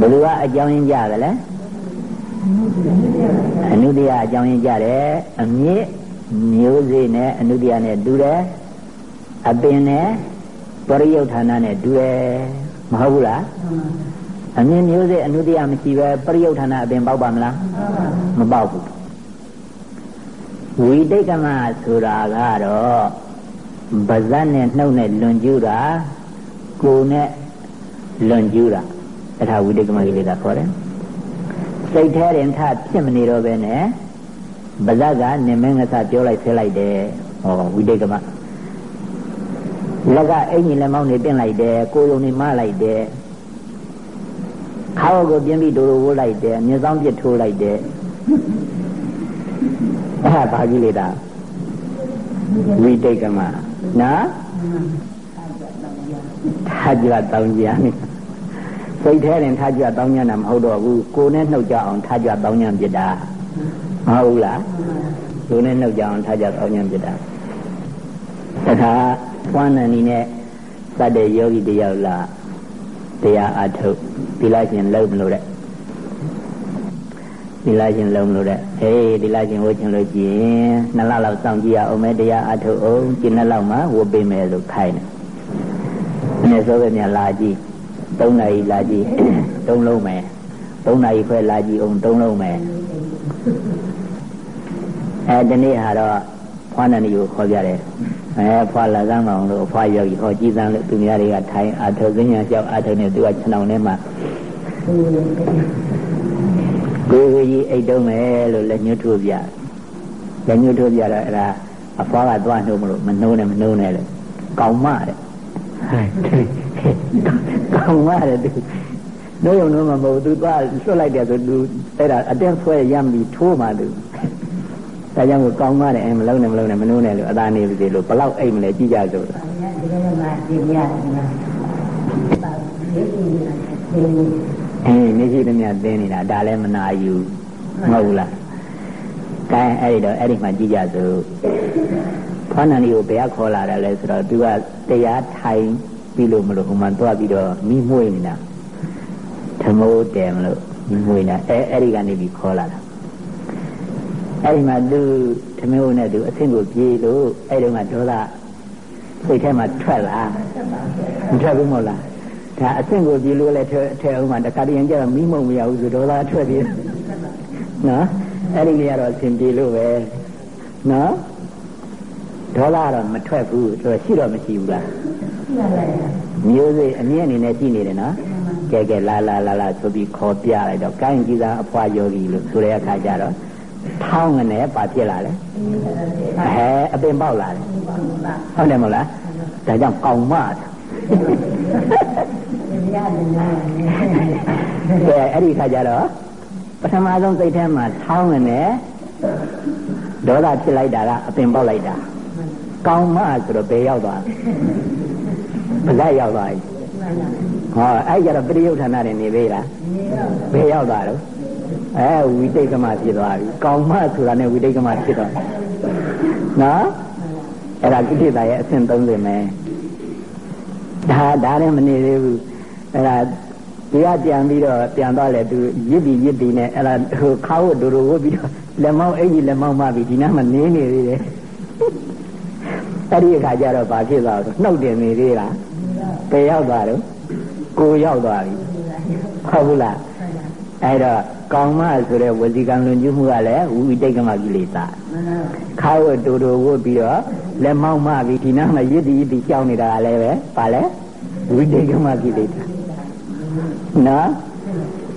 ဘယ်သူကအကြောင်းရင်းကြတယ်လဲအနုတ္တယအကြောင်းရင်းကြတယ်အမြင့်မျိုးစေ့နဲ့အနုတ္တယနဲ့တူတယ်အပင်နဲ့ပရိယုဌာဏနဲ့တူတယ်မဟုတ်ဘူးလားအမြင့်မျိုးစေ့အနုတ္တယမရှိပဲပရိယုဌာဏအပင်ပေါက်ပါမလားမပေါက်ဘူးဝိတိတ်ကမဆိုတာကတော့ဗဇတ်နဲ့နှုတ်နဲ့လွန်ကျူးတာကိုယ်နဲ့လွန်ကျူးတာ အဲ့ဒါဝိတိတ်ကမကိလေသာခေါ်တယ်စိတ်แท้ရင်ထဖြစ်မနေတော့ပဲနဲ့ဗဇတ်ကနေမင်းငါစပြောလိုက်ဆဲလိုက်တယ်ဟောဝိတိတ်ကမလက်ကအိမ်ကြီးလက်မောင်းနေပြင်လိုက်တယ်ကိုယ်ယုံနေမလိုက်တယ်ခါဝကိုပြင်းပြီးဒိုလိုဝိုးလိုက်တယ်မြေဆောင်ပြစ်ထိုးလိုက်တယ်အဲ့ဒါဘာကြီးလေတာဝိတိတ်ကမနော်ထားကြတောင်းကြနေ စိတ်แท้ရင်ထားကြတောင်းညံ့တာမဟုတ်တော့ဘူးကိုယ်နဲ့နှုတ်ကြအောင်ထားကြတောင်းညံ့ပြစ်တာမဟုတ်ဘူးလားကိုယ်နဲ့နှုတ်ကြအောင်ထားကြတောင်းညံ့ပြစ်တာတခါဝမ်းနန္ဒီနဲ့စတဲ့ယောဂီတယောက်လာတရားအထုတ်သီလရှင်လုံးမလို့တဲ့သီလရှင်လုံးမလို့တဲ့အေးသီလရှင်ဝတ်ချင်လို့ကြည်နှစ်လလောက်စောင့်ကြည့်ရအောင်မဲတရားအထုတ်အောင်ကျင်းနှစ်လောက်မှဝတ်ပေးမယ်လို့ခိုင်းတယ်။အဲဆိုပဲမြန်လာကြည့် ၃နာရီလာကြည့်၃လုံးမယ်၃နာရီခွဲလာကြည့်အောင်၃လုံးမယ်အဲဒီနေ့ဟာတော့ဖွားနန္ဒီကိုခေါ်ကြတယ်အဲဖွာလာကမ်းမအောင်လို့ဖွာရောက်ကြီးဟောကြည်စမ်းလို့သူများတွေကထိုင်အာထုတ်စဉ္ညာလျှောက်အာထုတ်နေသူကခြံအောင်ထဲမှာကိုယ်ကြီးအိတ်တုံးမယ်လို့လက်ညှိုးထိုးပြလက်ညှိုးထိုးပြတော့အဲ့ဒါအဖွားကသွားနှုံးမလို့မနှုံးနဲ့မနှုံးနဲ့လေကောင်းမတဲ့ ကောင်းမတဲ့သူတို့ရုံတော့မဟုတ်သူသွားဆွတ်လိုက်တယ်ဆိုသူအဲ့ဒါအတက်ဆွဲရမ်းပြီးထိုးမှသူဒါကြောင့်ကိုကောင်းပါတယ်အဲမလုံးနဲ့မလုံးနဲ့မနှိုးနဲ့လို့အသာနေပြီလို့ဘလောက်အိတ်မလဲကြည့်ကြစို့ဒီကနေ့မှဒီပြရတယ်အေးနေရှိသမျှသင်နေတာဒါလည်းမနာယူမဟုတ်ဘူးလားကဲအဲ့ဒီတော့အဲ့ဒီမှာကြည့်ကြစို့ဖဏဏီကိုဘယ်ကခေါ်လာတယ်လဲဆိုတော့သူကတရားထိုင် ပြီးလို့မလို့ဟိုမှာသွားပြီးတော့မိမွေးနေတာဓမ္မိုးတယ်မလို့မိမွေးနေတာအဲအဲ့ဒီကနေပြီးခေါ်လာတာအဲ့ဒီမှာသူဓမင်းနဲ့သူအဆင့်ကိုပြေးလို့အဲ့ဒီမှာဒေါသစိတ်ထဲမှာထွက်လာမထွက်ဘူးမဟုတ်လားဒါအဆင့်ကိုပြေးလို့လည်းထဲထဲအောင်မှာတခါတည်းရင်ကျတော့မိမုံမရဘူးဆိုဒေါသထွက်ပြီးနော်အဲ့ဒီကြီးကတော့အဆင်ပြေလို့ပဲနော်ဒေါသကတော့မထွက်ဘူးဆိုတော့ရှိတော့မရှိဘူးလား မျိုးစိအမြင့်အနေနဲ့ကြည့်နေတယ်နော်ကဲကဲလာလာလာလာဆိုပြီးခေါ်ပြလိုက်တော့ကိုင်းကြည့်တာအဖွာယောဂီလို့ဆိုတဲ့အခါကျတော့ထောင်းငနဲ့ပါဖြစ်လာတယ်အဲအပင်ပေါက်လာတယ်ဟုတ်တယ်မဟုတ်လားဒါကြောင့်ကောင်းမတယ်ကဲအဲ့ဒီခါကျတော့ပထမဆုံးစိတ်ထဲမှာထောင်းငနဲ့ဒေါသဖြစ်လိုက်တာကအပင်ပေါက်လိုက်တာကောင်းမဆိုတော့ဘယ်ရောက်သွား ဗလက်ရောက်သွားပြီဟောအဲ့ကြတော့ပရိယုဌာဏတွေနေသေးလားဘယ်ရောက်သွားတော့အဲဝိတိတ်ကမဖြစ်သွားပြီကောင်းမဆိုတာနဲ့ဝိတိတ်ကမဖြစ်တော့နော်အဲ့ဒါကိဋ္တာရဲ့အဆင့်30မယ်ဒါဒါလည်းမနေသေးဘူးအဲ့ဒါဒီကပြန်ပြီးတော့ပြန်သွားလေသူရစ်ပြီးရစ်ပြီးနဲ့အဲ့ဒါဟိုခါဝတ်ဒူဒူဝတ်ပြီးတော့လက်မောင်းအိကြီးလက်မောင်းမှပြီးဒီနားမှာနေနေသေးတယ်အဲ့ဒီအခါကျတော့ဘာဖြစ်သွားတော့နှုတ်တင်နေသေးလား ပယ်ရောက်သွားတော့ကိုရောက်သွားပြီဟုတ်ဘူးလားအဲ့တော့ကောင်းမဆိုတဲ့ဝစီကံလွန်ကျူးမှုကလည်းဝိတိတ်ကမကိလေသာခါဝတ်တူတူဝတ်ပြီးတော့လက်မောင်းမပြီးဒီနားမှာရစ်တီရစ်တီကြောင်းနေတာကလည်းပဲပါလဲဝိတိတ်ကမကိလေသာနော်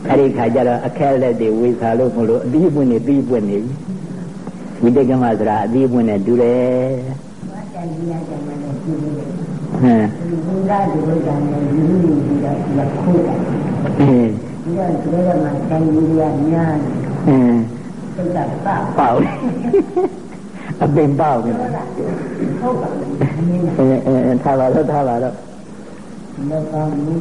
အဲ့ဒီခါကျတော့အခဲလက်တွေဝေစာလို့မလို့အပြီးပွင့်နေပြီးပွင့်နေပြီဝိတိတ်ကမဆိုတာအပြီးပွင့်နေတူတယ် ဟမ်ဘုရားဒီလိုကြတယ်ဒီလိုဒီတော့လက်ခိုးတယ်အင်းဒီတော့ဒီလိုမှတိုင်းကြီးရများအင်းသုဒ္ဓပါပေါက်အပင်ပေါက်တယ်ဟုတ်ပါအဲအဲထားပါတော့ထားပါတော့လောကမူ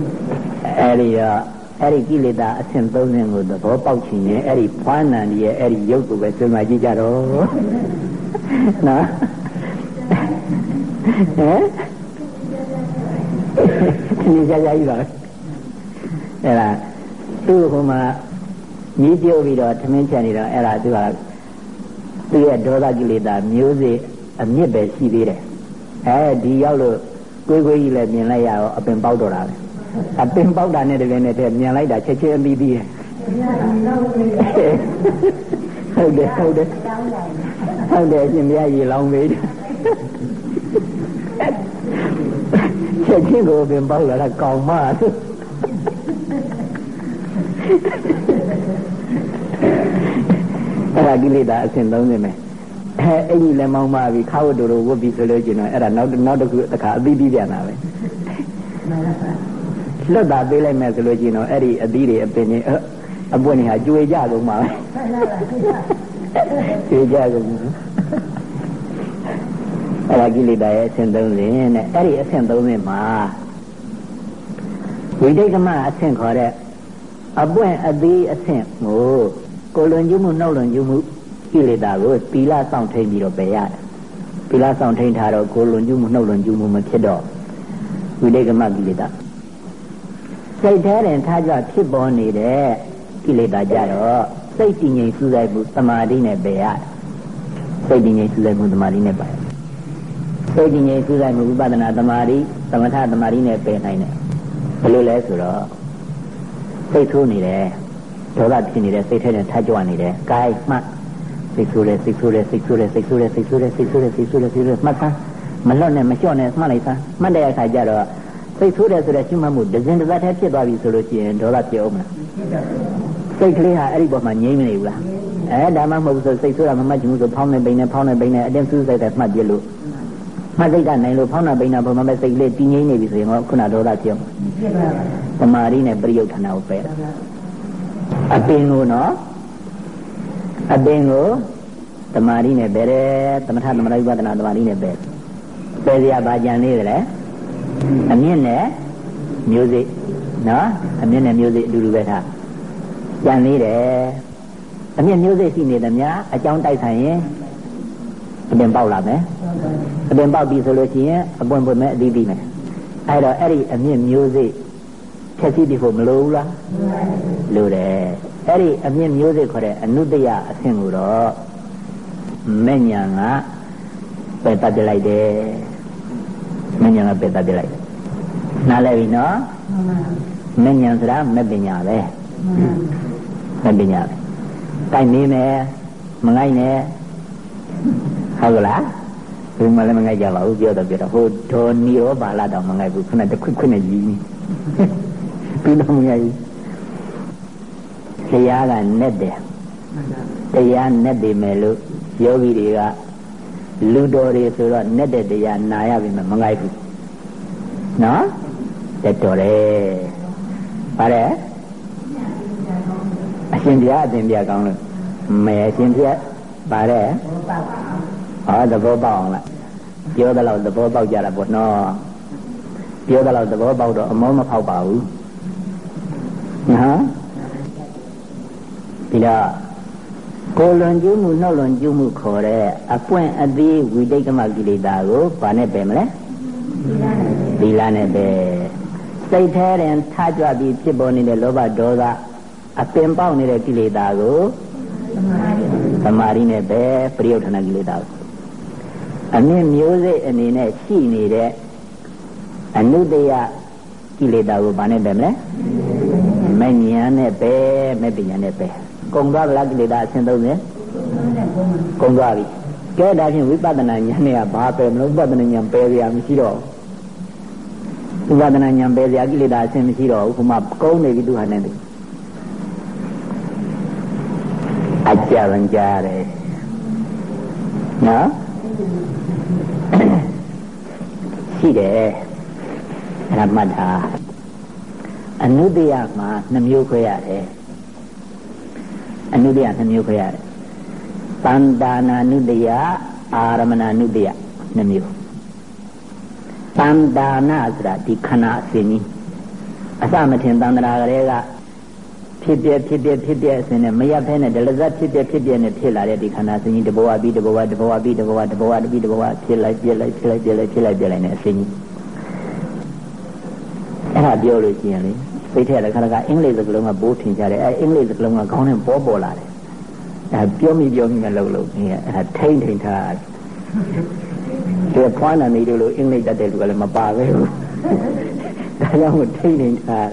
အဲ့ဒီတော့အဲ့ဒီကိလေသာအဆင့်၃ဆင့်ကိုသဘောပေါက်ချင်ရင်အဲ့ဒီဖွားနံရဲ့အဲ့ဒီရုပ်ကိုပဲစဉ်းစားကြည့်ကြတော့နော်ဟမ် ဒီကြကြကြီးပါအဲ့ဒါသူ့ဟိုမှာမြည်ပြုတ်ပြီးတော့ထမင်းချက်နေတော့အဲ့ဒါသူကသူ့ရဲ့ဒေါသကိလေသာမျိုးစေ့အမြင့်ပဲရှိသေးတယ်အဲဒီရောက်လို့ကိုယ်ကိုယ်ကြီးလည်းမြင်လိုက်ရတော့အပင်ပေါက်တော့တာပဲအပင်ပေါက်တာနဲ့တကယ်နဲ့တည်းမြင်လိုက်တာချက်ချင်းအပြီးပြီးဟုတ်တယ်ဟုတ်တယ်ဟုတ်တယ်ရှင်မရရေလောင်းမေးတယ် ချက်ချင်းကိုပင်ပေါက်လာတာကောင်းမအဲ့ဒါကိလေသာအဆင့်သုံးနေမယ်အဲအဲ့ဒီလည်းမောင်းမပြီးခါဝတ္တတို့ဝတ်ပြီးဆိုလို့ကျင်တော့အဲ့ဒါနောက်နောက်တစ်ခုတစ်ခါအသီးပြီးပြန်တာပဲလွတ်တာပေးလိုက်မယ်ဆိုလို့ကျင်တော့အဲ့ဒီအသီးတွေအပင်တွေအပွင့်တွေဟာကျွေကြကုန်ပါပဲကျွေကြကုန် အဲ့ဒါကိလေသာရဲ့အဆင့်30နဲ့အဲ့ဒီအဆင့်30မှာဝိတိတ်ကမအဆင့်ခေါ်တဲ့အပွင့်အသီးအဆင့်ကိုကိုလွန်ကျူးမှုနှုတ်လွန်ကျူးမှုကိလေသာကိုသီလဆောင်ထိန်ပြီးတော့ပယ်ရတယ်သီလဆောင်ထိန်ထားတော့ကိုလွန်ကျူးမှုနှုတ်လွန်ကျူးမှုမဖြစ်တော့ဝိတိတ်ကမကိလေသာစိတ်ထဲတွင်ထားကြဖြစ်ပေါ်နေတဲ့ကိလေသာကြတော့စိတ်တည်ငြိမ်စူးစိုက်မှုသမာဓိနဲ့ပယ်ရတယ်စိတ်တည်ငြိမ်စူးစိုက်မှုသမာဓိနဲ့ပယ် စိတ်တည်ငြိမ်စူးစိုက်မှုဝိပဿနာသမာဓိသမထသမာဓိနဲ့ပယ်နိုင်တယ်ဘယ်လိုလဲဆိုတော့စိတ်ဆိုးနေတယ်ဒေါသဖြစ်နေတဲ့စိတ်ထဲနဲ့ထကြွနေတယ်။ကာယမှစိတ်ဆိုးတယ်စိတ်ဆိုးတယ်စိတ်ဆိုးတယ်စိတ်ဆိုးတယ်စိတ်ဆိုးတယ်စိတ်ဆိုးတယ်စိတ်ဆိုးတယ်စိတ်ဆိုးတယ်မှတ်သားမလွတ်နဲ့မလျှော့နဲ့မှတ်လိုက်သားမှတ်တဲ့အခါကျတော့စိတ်ဆိုးတယ်ဆိုတဲ့ရှုမှတ်မှုဒဇင်တစ်ပတ်တည်းဖြစ်သွားပြီဆိုလို့ရှိရင်ဒေါသဖြစ်အောင်မလားစိတ်ကလေးဟာအဲ့ဒီပေါ်မှာငြိမ့်မနေဘူးလားအဲဒါမှမဟုတ်ဆိုစိတ်ဆိုးတာမမှတ်ချင်ဘူးဆိုဖောင်းနေပိန်နေဖောင်းနေပိန်နေအတင်းစူးစိုက်တဲ့မှတ်ပြလို့ မှတ်စိတ်ကနိုင်လို့ဖောင်းနေပိန်နေပေါ်မှာပဲစိတ်ကလေးတည်ငြိမ်နေပြီဆိုရင်ခုနဒေါသဖြစ်အောင်သမာဓိနဲ့ပရိယုဌာဏကိုပယ်တာအပင်ကိုနော်အပင်ကိုတမာရီနဲ့ပဲတယ်သမထသမထဝိပဿနာတမာရီနဲ့ပဲပယ်စရာဘာကြံသေးတယ်လဲအမြင့်နဲ့မျိုးစိနော်အမြင့်နဲ့မျိုးစိအတူတူပဲထားကြံသေးတယ်အမြင့်မျိုးစိရှိနေတယ်များအကြောင်းတိုက်ဆိုင်ရင် အပင်ပေါက်လာမယ်အပင်ပေါက်ပြီဆိုလို့ရှိရင်အပွင့်ပွင့်မဲ့အသီးသီးမယ်အဲ့တော့အဲ့ဒီအမြင့်မျိုးစိဖြည့်ဆည်းပြီးဖို့မလိုဘူးလားလိုတယ်အဲ့ဒီအမြင့်မျိုးစိခေါ်တဲ့အနုတ္တယအဆင့်ကိုတော့မဲ့ညာကပယ်တတ်ပြလိုက်တယ်မဲ့ညာကပယ်တတ်ပြလိုက်တယ်နားလည်ပြီနော်မဲ့ညာဆိုတာမဲ့ပညာပဲမဲ့ပညာပဲတိုက်နေမယ်မငိုက်နဲ့ ဟုတ်ကလားဘယ်မှလည်းမငိုက်ကြပါဘူးပြောတော့ပြောတော့ဟိုဒေါ်နီရောပါလာတော့မငိုက်ဘူးခုနတခွခွနဲ့ကြီးပြီးတော့မငိုက်ဘူးတရားကနဲ့တယ်တရားနဲ့တယ်မယ်လို့ယောဂီတွေကလူတော်တွေဆိုတော့နဲ့တဲ့တရားနာရပြီမငိုက်ဘူးနော်တက်တော်တယ်ပါတယ်အရှင်ဘုရားအရှင်ဘုရားကောင်းလို့မဲအရှင်ဘုရားပါတယ် ဟောသဘောပေါက်အောင်လားပြောသလောက်သဘောပေါက်ကြတာပေါ့နော်ပြောသလောက်သဘောပေါက်တော့အမောမဖောက်ပါဘူးနော်ဒီတော့ကိုလွန်ကျူးမှုနှုတ်လွန်ကျူးမှုခေါ်တဲ့အပွင့်အသေးဝိတိတ်ကမကိလေသာကိုဘာနဲ့ပယ်မလဲသီလနဲ့ပယ်စိတ်ထဲတွင်ထားကြွပြီးဖြစ်ပေါ်နေတဲ့လောဘဒေါသအပင်ပေါက်နေတဲ့ကိလေသာကိုသမာဓိနဲ့ပဲပရိယုဌာဏကိလေသာကို အမြင့်မျိုးစိတ်အနေနဲ့ရှိနေတဲ့အနုတ္တယကိလေသာကိုဘာနဲ့ပဲမလဲမဉဏ်နဲ့ပဲမဲ့ပညာနဲ့ပဲကုံသွားဗလားကိလေသာအစဉ်30ကုံသွားပြီကဲဒါဖြင့်ဝိပဿနာဉာဏ်နဲ့ကဘာပဲမလို့ဝိပဿနာဉာဏ်ပယ်ရမရှိတော့ဝိပဿနာဉာဏ်ပယ်စရာကိလေသာအစဉ်မရှိတော့ဘူးခုမှကုံနေပြီသူဟာနဲ့သူအကြံကြရတယ်နော် ရှိတယ်အဲ့ဒါမှတ်တာအနုတ္တယမှာနှမျိုးခွဲရတယ်အနုတ္တယနှမျိုးခွဲရတယ်တန်တာနာနုတ္တယအာရမဏနုတ္တယနှမျိုးတန်တာနာဆိုတာဒီခန္ဓာအစဉ်ကြီးအစမထင်တန်တရာကလေးက ဖြစ်ပြဖြစ်ပြဖြစ်ပြအစဉ်နဲ့မရဖဲနဲ့ဒလဇတ်ဖြစ်ပြဖြစ်ပြနဲ့ဖြစ်လာတဲ့ဒီခန္ဓာစဉ်ကြီးတဘဝပြီးတဘဝတဘဝပြီးတဘဝတဘဝတပြီးတဘဝဖြစ်လိုက်ပြက်လိုက်ဖြစ်လိုက်ပြက်လိုက်ဖြစ်လိုက်ပြက်လိုက်နဲ့အစဉ်ကြီးအဲ့ဒါပြောလို့ရှိရင်လေစိတ်ထဲလည်းခါကအင်္ဂလိပ်စကားလုံးကဘိုးထင်ကြတယ်အဲအင်္ဂလိပ်စကားလုံးကခေါင်းနဲ့ပေါ်ပေါ်လာတယ်အဲပြောမိပြောမိနဲ့လှုပ်လို့အဲအဲထိမ့်ထိန်ထားတယ်ဒီဖွားနာနေတို့လို့အင်္ဂလိပ်တတ်တဲ့လူကလည်းမပါပဲဘူးဒါကြောင့်ထိမ့်ထိန်ထား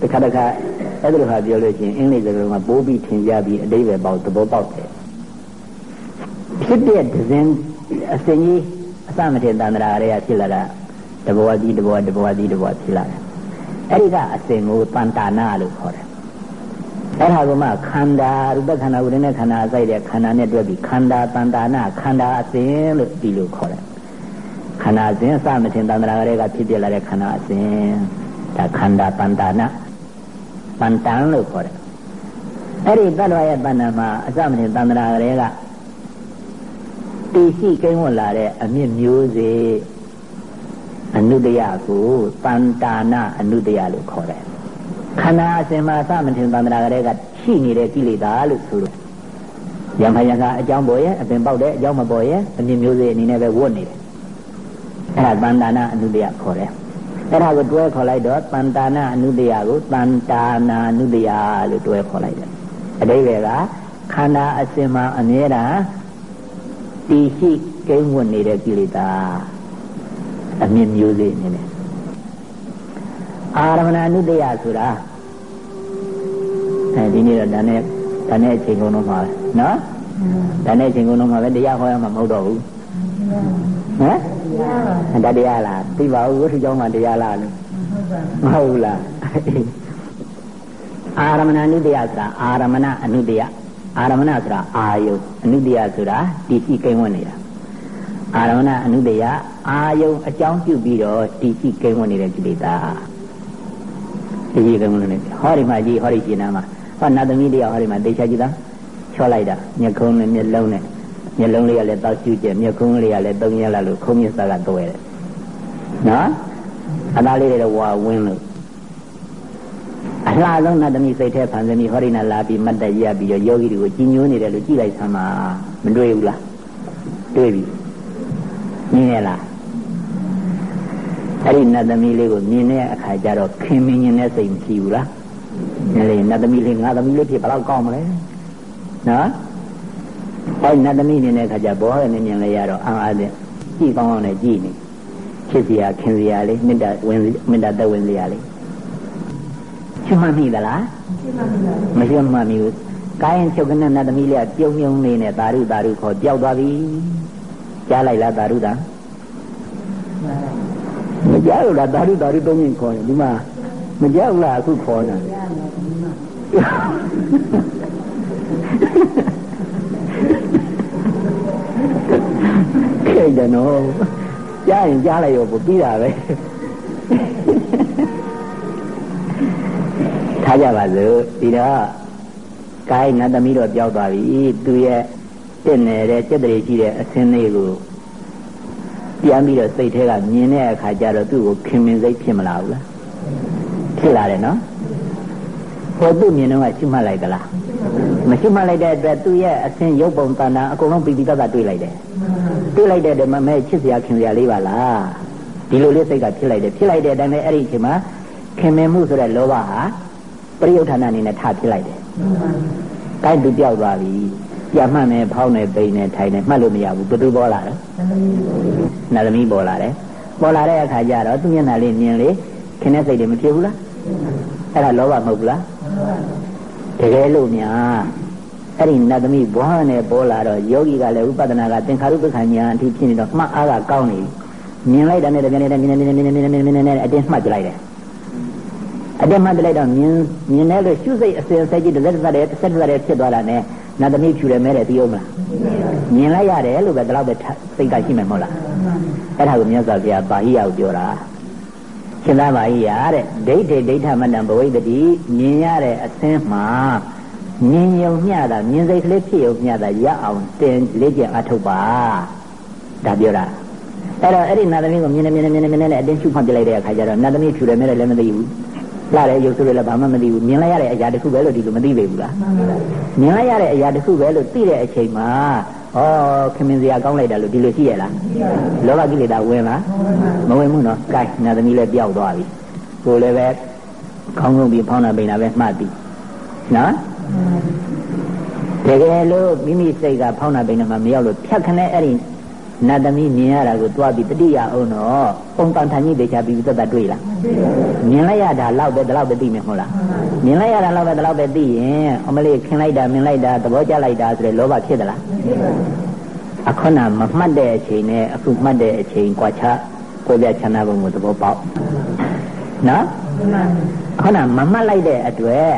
တခါတခါ အဲ့ဒီလိုဟာပြောလို့ချင်းအင်္ဂလိပ်စကားမှာပိုးပြီးထင်ကြပြီးအတိပဲပေါက်သဘောပေါက်တယ်ဖြစ်တဲ့ဒဇင်အစဉ်ကြီးအစမတင်တန္တရာရေရဖြစ်လာတာတဘောကြီးတဘောတဘောကြီးတဘောဖြစ်လာတယ်အဲ့ဒီကအစဉ်ကိုတန်တာနာလို့ခေါ်တယ်အဲ့ဒါကမှခန္ဓာရူပခန္ဓာဝိရณะခန္ဓာစိုက်တဲ့ခန္ဓာနဲ့တွဲပြီးခန္ဓာတန်တာနာခန္ဓာအစဉ်လို့ဒီလိုခေါ်တယ်ခန္ဓာစဉ်အစမတင်တန္တရာရေကဖြစ်ပြလာတဲ့ခန္ဓာအစဉ်ဒါခန္ဓာတန်တာနာ တန်တန်လို့ခေါ်တယ်အဲ့ဒီတတ္တဝရဲ့တဏ္ဍာမှာအစမထင်တန်ត្រာတွေကတည်ရှိကိန်းဝင်လာတဲ့အမြင့်မျိုးစေအနုတယကိုတန်တာနာအနုတယလို့ခေါ်တယ်ခန္ဓာအစဉ်မှာသမထင်သန္တရာကလေးကရှိနေတဲ့ကိလေသာလို့ဆိုလို့ယမယံကအကြောင်းပေါ်ရဲ့အပင်ပေါက်တဲ့အကြောင်းမပေါ်ရဲ့အမြင့်မျိုးစေအနေနဲ့ပဲဝတ်နေတယ်အဲ့ဒါတန်တာနာအနုတယခေါ်တယ် အဲ့ဒါကိုတွဲခေါ်လိုက်တော့တန်တာနာအနုတယကိုတန်တာနာအနုတယလို့တွဲခေါ်လိုက်တယ်အတိပ္ပယ်ကခန္ဓာအစဉ်မှာအမြဲတမ်းတည်ရှိကိန်းဝင်နေတဲ့ကိလေသာအမြင့်မျိုးစေအနေနဲ့အာရမဏနုတ္တယဆိုတာအဲဒီနေ့တော့ဒါနဲ့ဒါနဲ့အချိန်ကုန်တော့မှာပဲနော်ဒါနဲ့အချိန်ကုန်တော့မှာပဲတရားဟောရမှာမဟုတ်တော့ဘူးဟမ် ဒါတရားလားသိပါဘူးဝိထုကျောင်းမှာတရားလားလို့မဟုတ်ဘူးလားအာရမဏနုတ္တယဆိုတာအာရမဏအနုတ္တယအာရမဏဆိုတာအာယုအနုတ္တယဆိုတာတည်ရှိကိန်းဝင်နေတာအာရမဏအနုတ္တယအာယုအကြောင်းပြုပြီးတော့တည်ရှိကိန်းဝင်နေတဲ့ကိလေသာတည်ရှိကိန်းဝင်နေဟောဒီမှာကြီးဟောဒီကျင်နာမှာဟောနတ်သမီးတယောက်ဟောဒီမှာတေချာကြည့်တာချောလိုက်တာမျက်ခုံးနဲ့မျက်လုံးနဲ့ မျက်လုံးလေးကလည်းတောက်ကျကျမျက်ခုံးလေးကလည်းသုံးရက်လာလို့ခုံးမြစ်စားကတွဲတယ်နော်အသားလေးတွေဝါဝင်းလို့အလှဆုံးနတ်သမီးစိတ်ထဲဖန်သမီးဟောရိနာလာပြီးမတ်တရပြီးတော့ယောဂီတွေကိုကြီးညိုးနေတယ်လို့ကြည့်လိုက်ဆမ်းပါမတွေ့ဘူးလားတွေ့ပြီမြင်ရလားအဲ့ဒီနတ်သမီးလေးကိုမြင်တဲ့အခါကျတော့ခင်မင်းရင်တဲ့စိတ်မရှိဘူးလားညလေနတ်သမီးလေးငါသမီးလေးဖြစ်ဘယ်တော့ကောင်းမလဲနော် အဲ့နတ်သမီးနေတဲ့အခါကျဘောရနေမြင်လဲရတော့အာအားတဲ့ကြည့်ကောင်းကောင်းနဲ့ကြည့်နေချစ်စရာခင်စရာလေးမေတ္တာဝင်မေတ္တာသက်ဝင်စရာလေးချွတ်မှမိသလားမရှိမှမိဘူးကိုင်းချုပ်ကနေနတ်သမီးလေးကပြုံးပြုံးလေးနဲ့သာရုသာရုခေါ်ကြောက်သွားပြီကြားလိုက်လားသာရုတာမကြားလို့လားသာရုသာရုသုံးရင်ခေါ်တယ်ဒီမှာမကြောက်လားအခုခေါ်တာ ခဲ့တယ်နော်ကြားရင်ကြားလိုက်ရောပြီးတာပဲထားကြပါစို့ဒီတော့ကိုင်းနတ်သမီးတော့ပြောက်သွားပြီသူရဲ့တင့်နေတဲ့စက်တရေရှိတဲ့အစင်းလေးကိုပြန်ပြီးတော့စိတ်ထဲကမြင်တဲ့အခါကျတော့သူ့ကိုခင်မင်စိတ်ဖြစ်မလာဘူးလားဖြစ်လာတယ်နော်ဟိုသူ့မြင်တော့ကရှုမှတ်လိုက်သလားမရှုမှတ်လိုက်တဲ့အတွက်သူ့ရဲ့အစဉ်ရုပ်ပုံတဏ္ဍာအကုန်လုံးပြီးပြီးသားသားတွေးလိုက်တယ် တွေးလိုက်တဲ့ဓမ္မမဲ့ချစ်စရာခင်စရာလေးပါလားဒီလိုလေးစိတ်ကဖြစ်လိုက်တယ်ဖြစ်လိုက်တဲ့အတိုင်းပဲအဲ့ဒီအချိန်မှာခင်မင်မှုဆိုတဲ့လောဘဟာပရိယုဌာဏအနေနဲ့ထားဖြစ်လိုက်တယ်တိုက်သူပြောက်သွားပြီပြန်မှတ်မယ်ဖောင်းနေပိန်နေထိုင်နေမှတ်လို့မရဘူးဘယ်သူပေါ်လာလဲနတ်သမီးပေါ်လာတယ်ပေါ်လာတဲ့အခါကျတော့သူမျက်နှာလေးမြင်လေခင်တဲ့စိတ်တွေမဖြစ်ဘူးလားအဲ့ဒါလောဘမဟုတ်ဘူးလားတကယ်လို့များ အဲ့ဒီနတ်သမီးဘွားနဲ့ပေါ်လာတော့ယောဂီကလည်းဥပဒနာကသင်္ခါရုပ္ပခဏညာအထိဖြစ်နေတော့မှတ်အားကကောင်းနေပြီမြင်လိုက်တာနဲ့တကယ်နဲ့မြင်နေမြင်နေမြင်နေမြင်နေမြင်နေမြင်နေအတင်းမှတ်ကြလိုက်တယ်အတင်းမှတ်လိုက်တော့မြင်မြင်တယ်လို့ရှုစိတ်အစဉ်စိတ်ကြီးတစ်သက်တစ်သက်တစ်သက်တစ်သက်ဖြစ်သွားတာနဲ့နတ်သမီးဖြူတယ်မဲတယ်သိအောင်မလားမြင်လိုက်ရတယ်လို့ပဲဒီလောက်ပဲစိတ်ကရှိမယ်မဟုတ်လားအဲ့ဒါကိုမြတ်စွာဘုရားပါဠိယကိုပြောတာရှင်သာပါဠိယတဲ့ဒိဋ္ဌိဒိဋ္ဌမတံဘဝိတတိမြင်ရတဲ့အသင်းမှာ မြင်ယုံမျှတာမြင်စိတ်ကလေးဖြစ်ယုံမျှတာရအောင်တင်လေးကျအထုတ်ပါဒါပြောတာအဲ့တော့အဲ့ဒီနတ်သမီးကိုမြင်နေမြင်နေမြင်နေမြင်နေအတင်းရှုမှတ်ပြလိုက်တဲ့အခါကျတော့နတ်သမီးဖြူတယ်မဲတယ်လည်းမသိဘူးလာတဲ့ရုပ်စုတွေလည်းဘာမှမသိဘူးမြင်လိုက်ရတဲ့အရာတစ်ခုပဲလို့ဒီလိုမသိပေဘူးလားမြင်လိုက်ရတဲ့အရာတစ်ခုပဲလို့သိတဲ့အချိန်မှာဩခင်မင်စရာကောင်းလိုက်တာလို့ဒီလိုရှိရလားလောဘကိလေသာဝင်လားမဝင်ဘူးနော်ကဲနတ်သမီးလည်းပျောက်သွားပြီကိုလည်းပဲခေါင်းငုံပြီးဖောင်းတာပိန်တာပဲမှတ်ပြီးနော် တကယ်လို့မိမိစိတ်ကဖောင်းတာပိန်တာမှမရောက်လို့ဖြတ်ခနဲ့အဲ့ဒီနတ်သမီးမြင်ရတာကိုတွားပြီးတတိယအောင်တော့ပုံတန်ထန်ကြီးတေချာပြီးသက်သက်တွေ့လားမြင်လိုက်ရတာလောက်ပဲဒီလောက်ပဲသိမယ်ဟုတ်လားမြင်လိုက်ရတာလောက်ပဲဒီလောက်ပဲသိရင်အမလေးခင်လိုက်တာမြင်လိုက်တာသဘောကျလိုက်တာဆိုတဲ့လောဘဖြစ်သလားအခုနမမှတ်တဲ့အချိန်နဲ့အခုမှတ်တဲ့အချိန်ကွာခြားကိုပြချမ်းသာပုံကိုသဘောပေါက်နော်ခုနမမှတ်လိုက်တဲ့အတွက်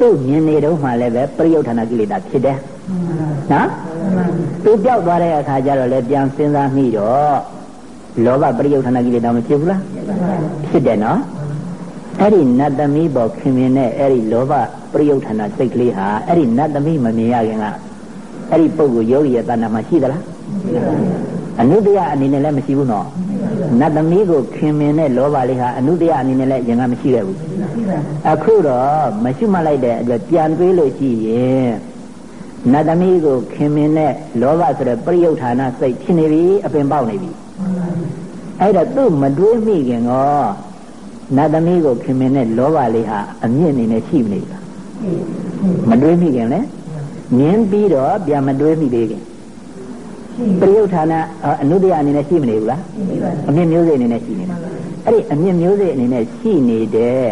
သူ့မြင်နေတော့မှလည်းပဲပရိယုဌာဏကိလေသာဖြစ်တယ်နော်သူပြောက်သွားတဲ့အခါကျတော့လည်းပြန်စဉ်းစားမိတော့လောဘပရိယုဌာဏကိလေသာမဖြစ်ဘူးလားဖြစ်တယ်နော်အဲ့ဒီနတ်သမီးပေါ်ခင်မြင်တဲ့အဲ့ဒီလောဘပရိယုဌာဏစိတ်ကလေးဟာအဲ့ဒီနတ်သမီးမမြင်ရခင်ကအဲ့ဒီပုဂ္ဂိုလ်ယောဂီရဲ့တဏ္ဍာမှာရှိသလား အနုတ္တယအနေနဲ့လည်းမရှိဘူးနော်နတ်သမီးကိုခင်မင်တဲ့လောဘလေးဟာအနုတ္တယအနေနဲ့လည်းရင်ကမရှိခဲ့ဘူးအခုတော့မရှိမှလိုက်တဲ့အတွက်ပြန်တွေးလို့ရှိရင်နတ်သမီးကိုခင်မင်တဲ့လောဘဆိုတဲ့ပရိယုဌာဏစိတ်ဖြစ်နေပြီအပင်ပေါက်နေပြီအဲ့တော့သူ့မတွေးမိခင်ကောနတ်သမီးကိုခင်မင်တဲ့လောဘလေးဟာအမြင့်အနေနဲ့ရှိမနေဘူးမတွေးမိခင်လေမြင်ပြီးတော့ပြန်မတွေးမိသေးခင် ပရိယုဌာဏအနုတ္တယအနေနဲ့ရှိမနေဘူးလားအမြင့်မျိုးစေ့အနေနဲ့ရှိနေတယ်အဲ့ဒီအမြင့်မျိုးစေ့အနေနဲ့ရှိနေတဲ့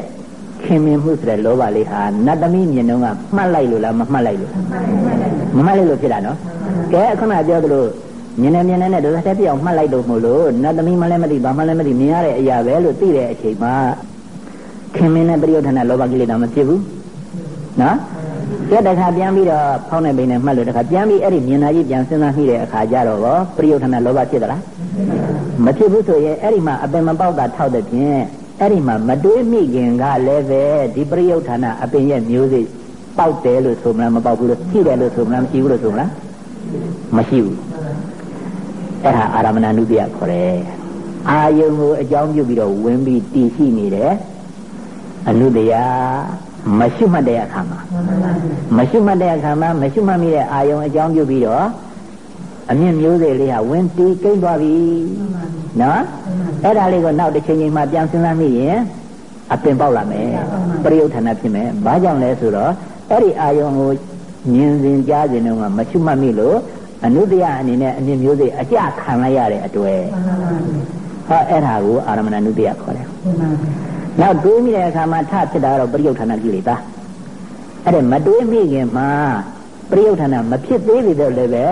ခင်မင်မှုဆိုတဲ့လောဘလေးဟာနတ်သမီးမြင်တော့ကမှတ်လိုက်လို့လားမမှတ်လိုက်လို့မမှတ်လိုက်လို့ဖြစ်တာနော်ကဲအခုနပြောသလိုမြင်နေမြင်နေနဲ့ဒုစတဲ့ပြောင်းမှတ်လိုက်တော့မို့လို့နတ်သမီးမလည်းမသိဘာမှလည်းမသိမြင်ရတဲ့အရာပဲလို့သိတဲ့အချိန်မှာခင်မင်နဲ့ပရိယုဌာဏလောဘကိလေသာမဖြစ်ဘူးနော် ကျက်တခါပြန်ပြီးတော့ဖောင်းနေပိနေမှတ်လို့တခါပြန်ပြီးအဲ့ဒီမြင်နာကြီးပြန်စဉ်းစားမိတဲ့အခါကျတော့ရောပရိယုဌာဏလောဘဖြစ်သလားမဖြစ်ဘူးဆိုရင်အဲ့ဒီမှာအပင်မပေါက်တာထောက်တဲ့ဖြင့်အဲ့ဒီမှာမတွေးမိခင်ကလည်းပဲဒီပရိယုဌာဏအပင်ရဲ့မျိုးစိပေါက်တယ်လို့ဆိုမလားမပေါက်ဘူးလို့ရှိတယ်လို့ဆိုမလားမရှိဘူးလို့ဆိုမလားမရှိဘူးအဲ့ဒါအာရမဏနုတ္တယခေါ်တယ်အာယုံကိုအကြောင်းပြုပြီးတော့ဝင်ပြီးတည်ရှိနေတယ်အနုတ္တယ မရှိမှတ်တဲ့အခါမှာမရှိမှတ်တဲ့အခါမှာမရှိမှတ်မိတဲ့အာယုံအကြောင်းပြုပြီးတော့အမြင့်မျိုးစေ့လေးဟာဝင်တီးကိမ့်သွားပြီနော်အဲ့ဒါလေးကိုနောက်တစ်ချိန်ချိန်မှပြန်စဉ်းစားမိရင်အပင်ပေါက်လာမယ်ပရိယုဌာဏဖြစ်မယ်ဘာကြောင့်လဲဆိုတော့အဲ့ဒီအာယုံကိုမြင်စဉ်ကြားစဉ်တုန်းကမရှိမှတ်မိလို့အနုတ္တယအနေနဲ့အမြင့်မျိုးစေ့အကြခံလိုက်ရတဲ့အတွေ့ဟောအဲ့ဒါကိုအာရမဏနုတ္တယခေါ်တယ် နောက်တွေးမိတဲ့အခါမှာထဖြစ်တာတော့ပရိယုဌာဏကိလေသာအဲ့ဒါမတွေးမိခင်မှာပရိယုဌာဏမဖြစ်သေးပြီတော့လည်းပဲ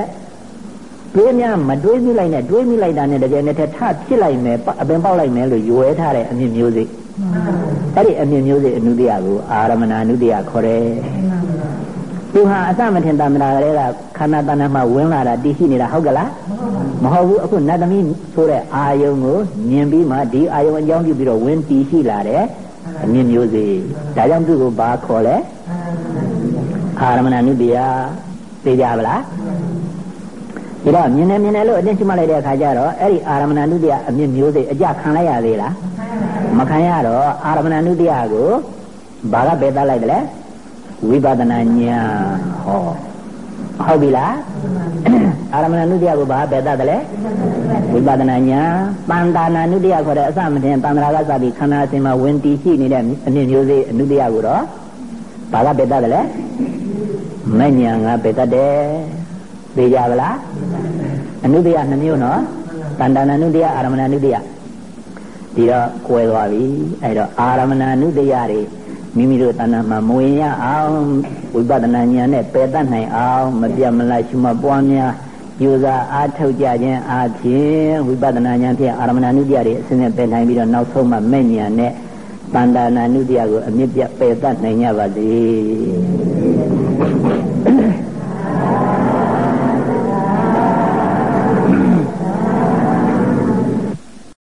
တွေးများမတွေးမိလိုက်နဲ့တွေးမိလိုက်တာနဲ့တကယ်နဲ့ထဖြစ်လိုက်မယ်အပင်ပေါက်လိုက်မယ်လို့ရွယ်ထားတဲ့အမြင့်မျိုးစိအဲ့ဒီအမြင့်မျိုးစိအနုတ္တယကိုအာရမဏအနုတ္တယခေါ်တယ် သူဟာအစမထင်တမနာကလေးကခန္ဓာတဏ္ဍမှာဝင်လာတာတည်ရှိနေတာဟုတ်ကလားမဟုတ်ဘူးအခုနတ်သမီးဆိုတဲ့အာယုံကိုမြင်ပြီးမှဒီအာယုံအကြောင်းပြုပြီးတော့ဝင်တည်ရှိလာတယ်အမြင့်မျိုးစေဒါကြောင့်သူ့ကိုဘာခေါ်လဲအာရမဏနုတ္တယသိကြပါလားဒီတော့မြင်နေမြင်နေလို့အတင်းရှိမှလိုက်တဲ့အခါကျတော့အဲ့ဒီအာရမဏနုတ္တယအမြင့်မျိုးစေအကြခံလိုက်ရသေးလားမခံရတော့အာရမဏနုတ္တယကိုဘာကပဲသားလိုက်တယ်လဲ ဝိပဿနာဉာဏ်ဟောဟုတ်ပြီလားအာရမဏနုတ္တယကိုဘာပဲသားတယ်လဲဝိပဿနာဉာဏ်ပန္တာနာနုတ္တယခေါ်တဲ့အစမတင်ပန္ဒရာကစပြီးခန္ဓာအစဉ်မှာဝင်တည်ရှိနေတဲ့အနည်းမျိုးစေအနုတ္တယကိုတော့ဘာကပဲသားတယ်လဲမဉဏ်ကပဲသားတယ်သိကြပါလားအနုတ္တယနှမျိုးနော်တန္တနာနုတ္တယအာရမဏနုတ္တယဒီတော့ကွဲသွားပြီအဲ့တော့အာရမဏနုတ္တယတွေ မိမိတို့တဏ္ဍာမှာမဝင်ရအောင်ဝိပဿနာဉာဏ်နဲ့ပယ်တတ်နိုင်အောင်မပြတ်မလားရှုမှတ်ပွားများယူစားအားထုတ်ကြခြင်းအားဖြင့်ဝိပဿနာဉာဏ်ဖြင့်အာရမဏနုတ္တယတွေအစဉ်နဲ့ပယ်နိုင်ပြီးတော့နောက်ဆုံးမှမဲ့ဉာဏ်နဲ့တန္တာနာနုတ္တယကိုအမြင့်ပြပယ်တတ်နိုင်ကြပါစေ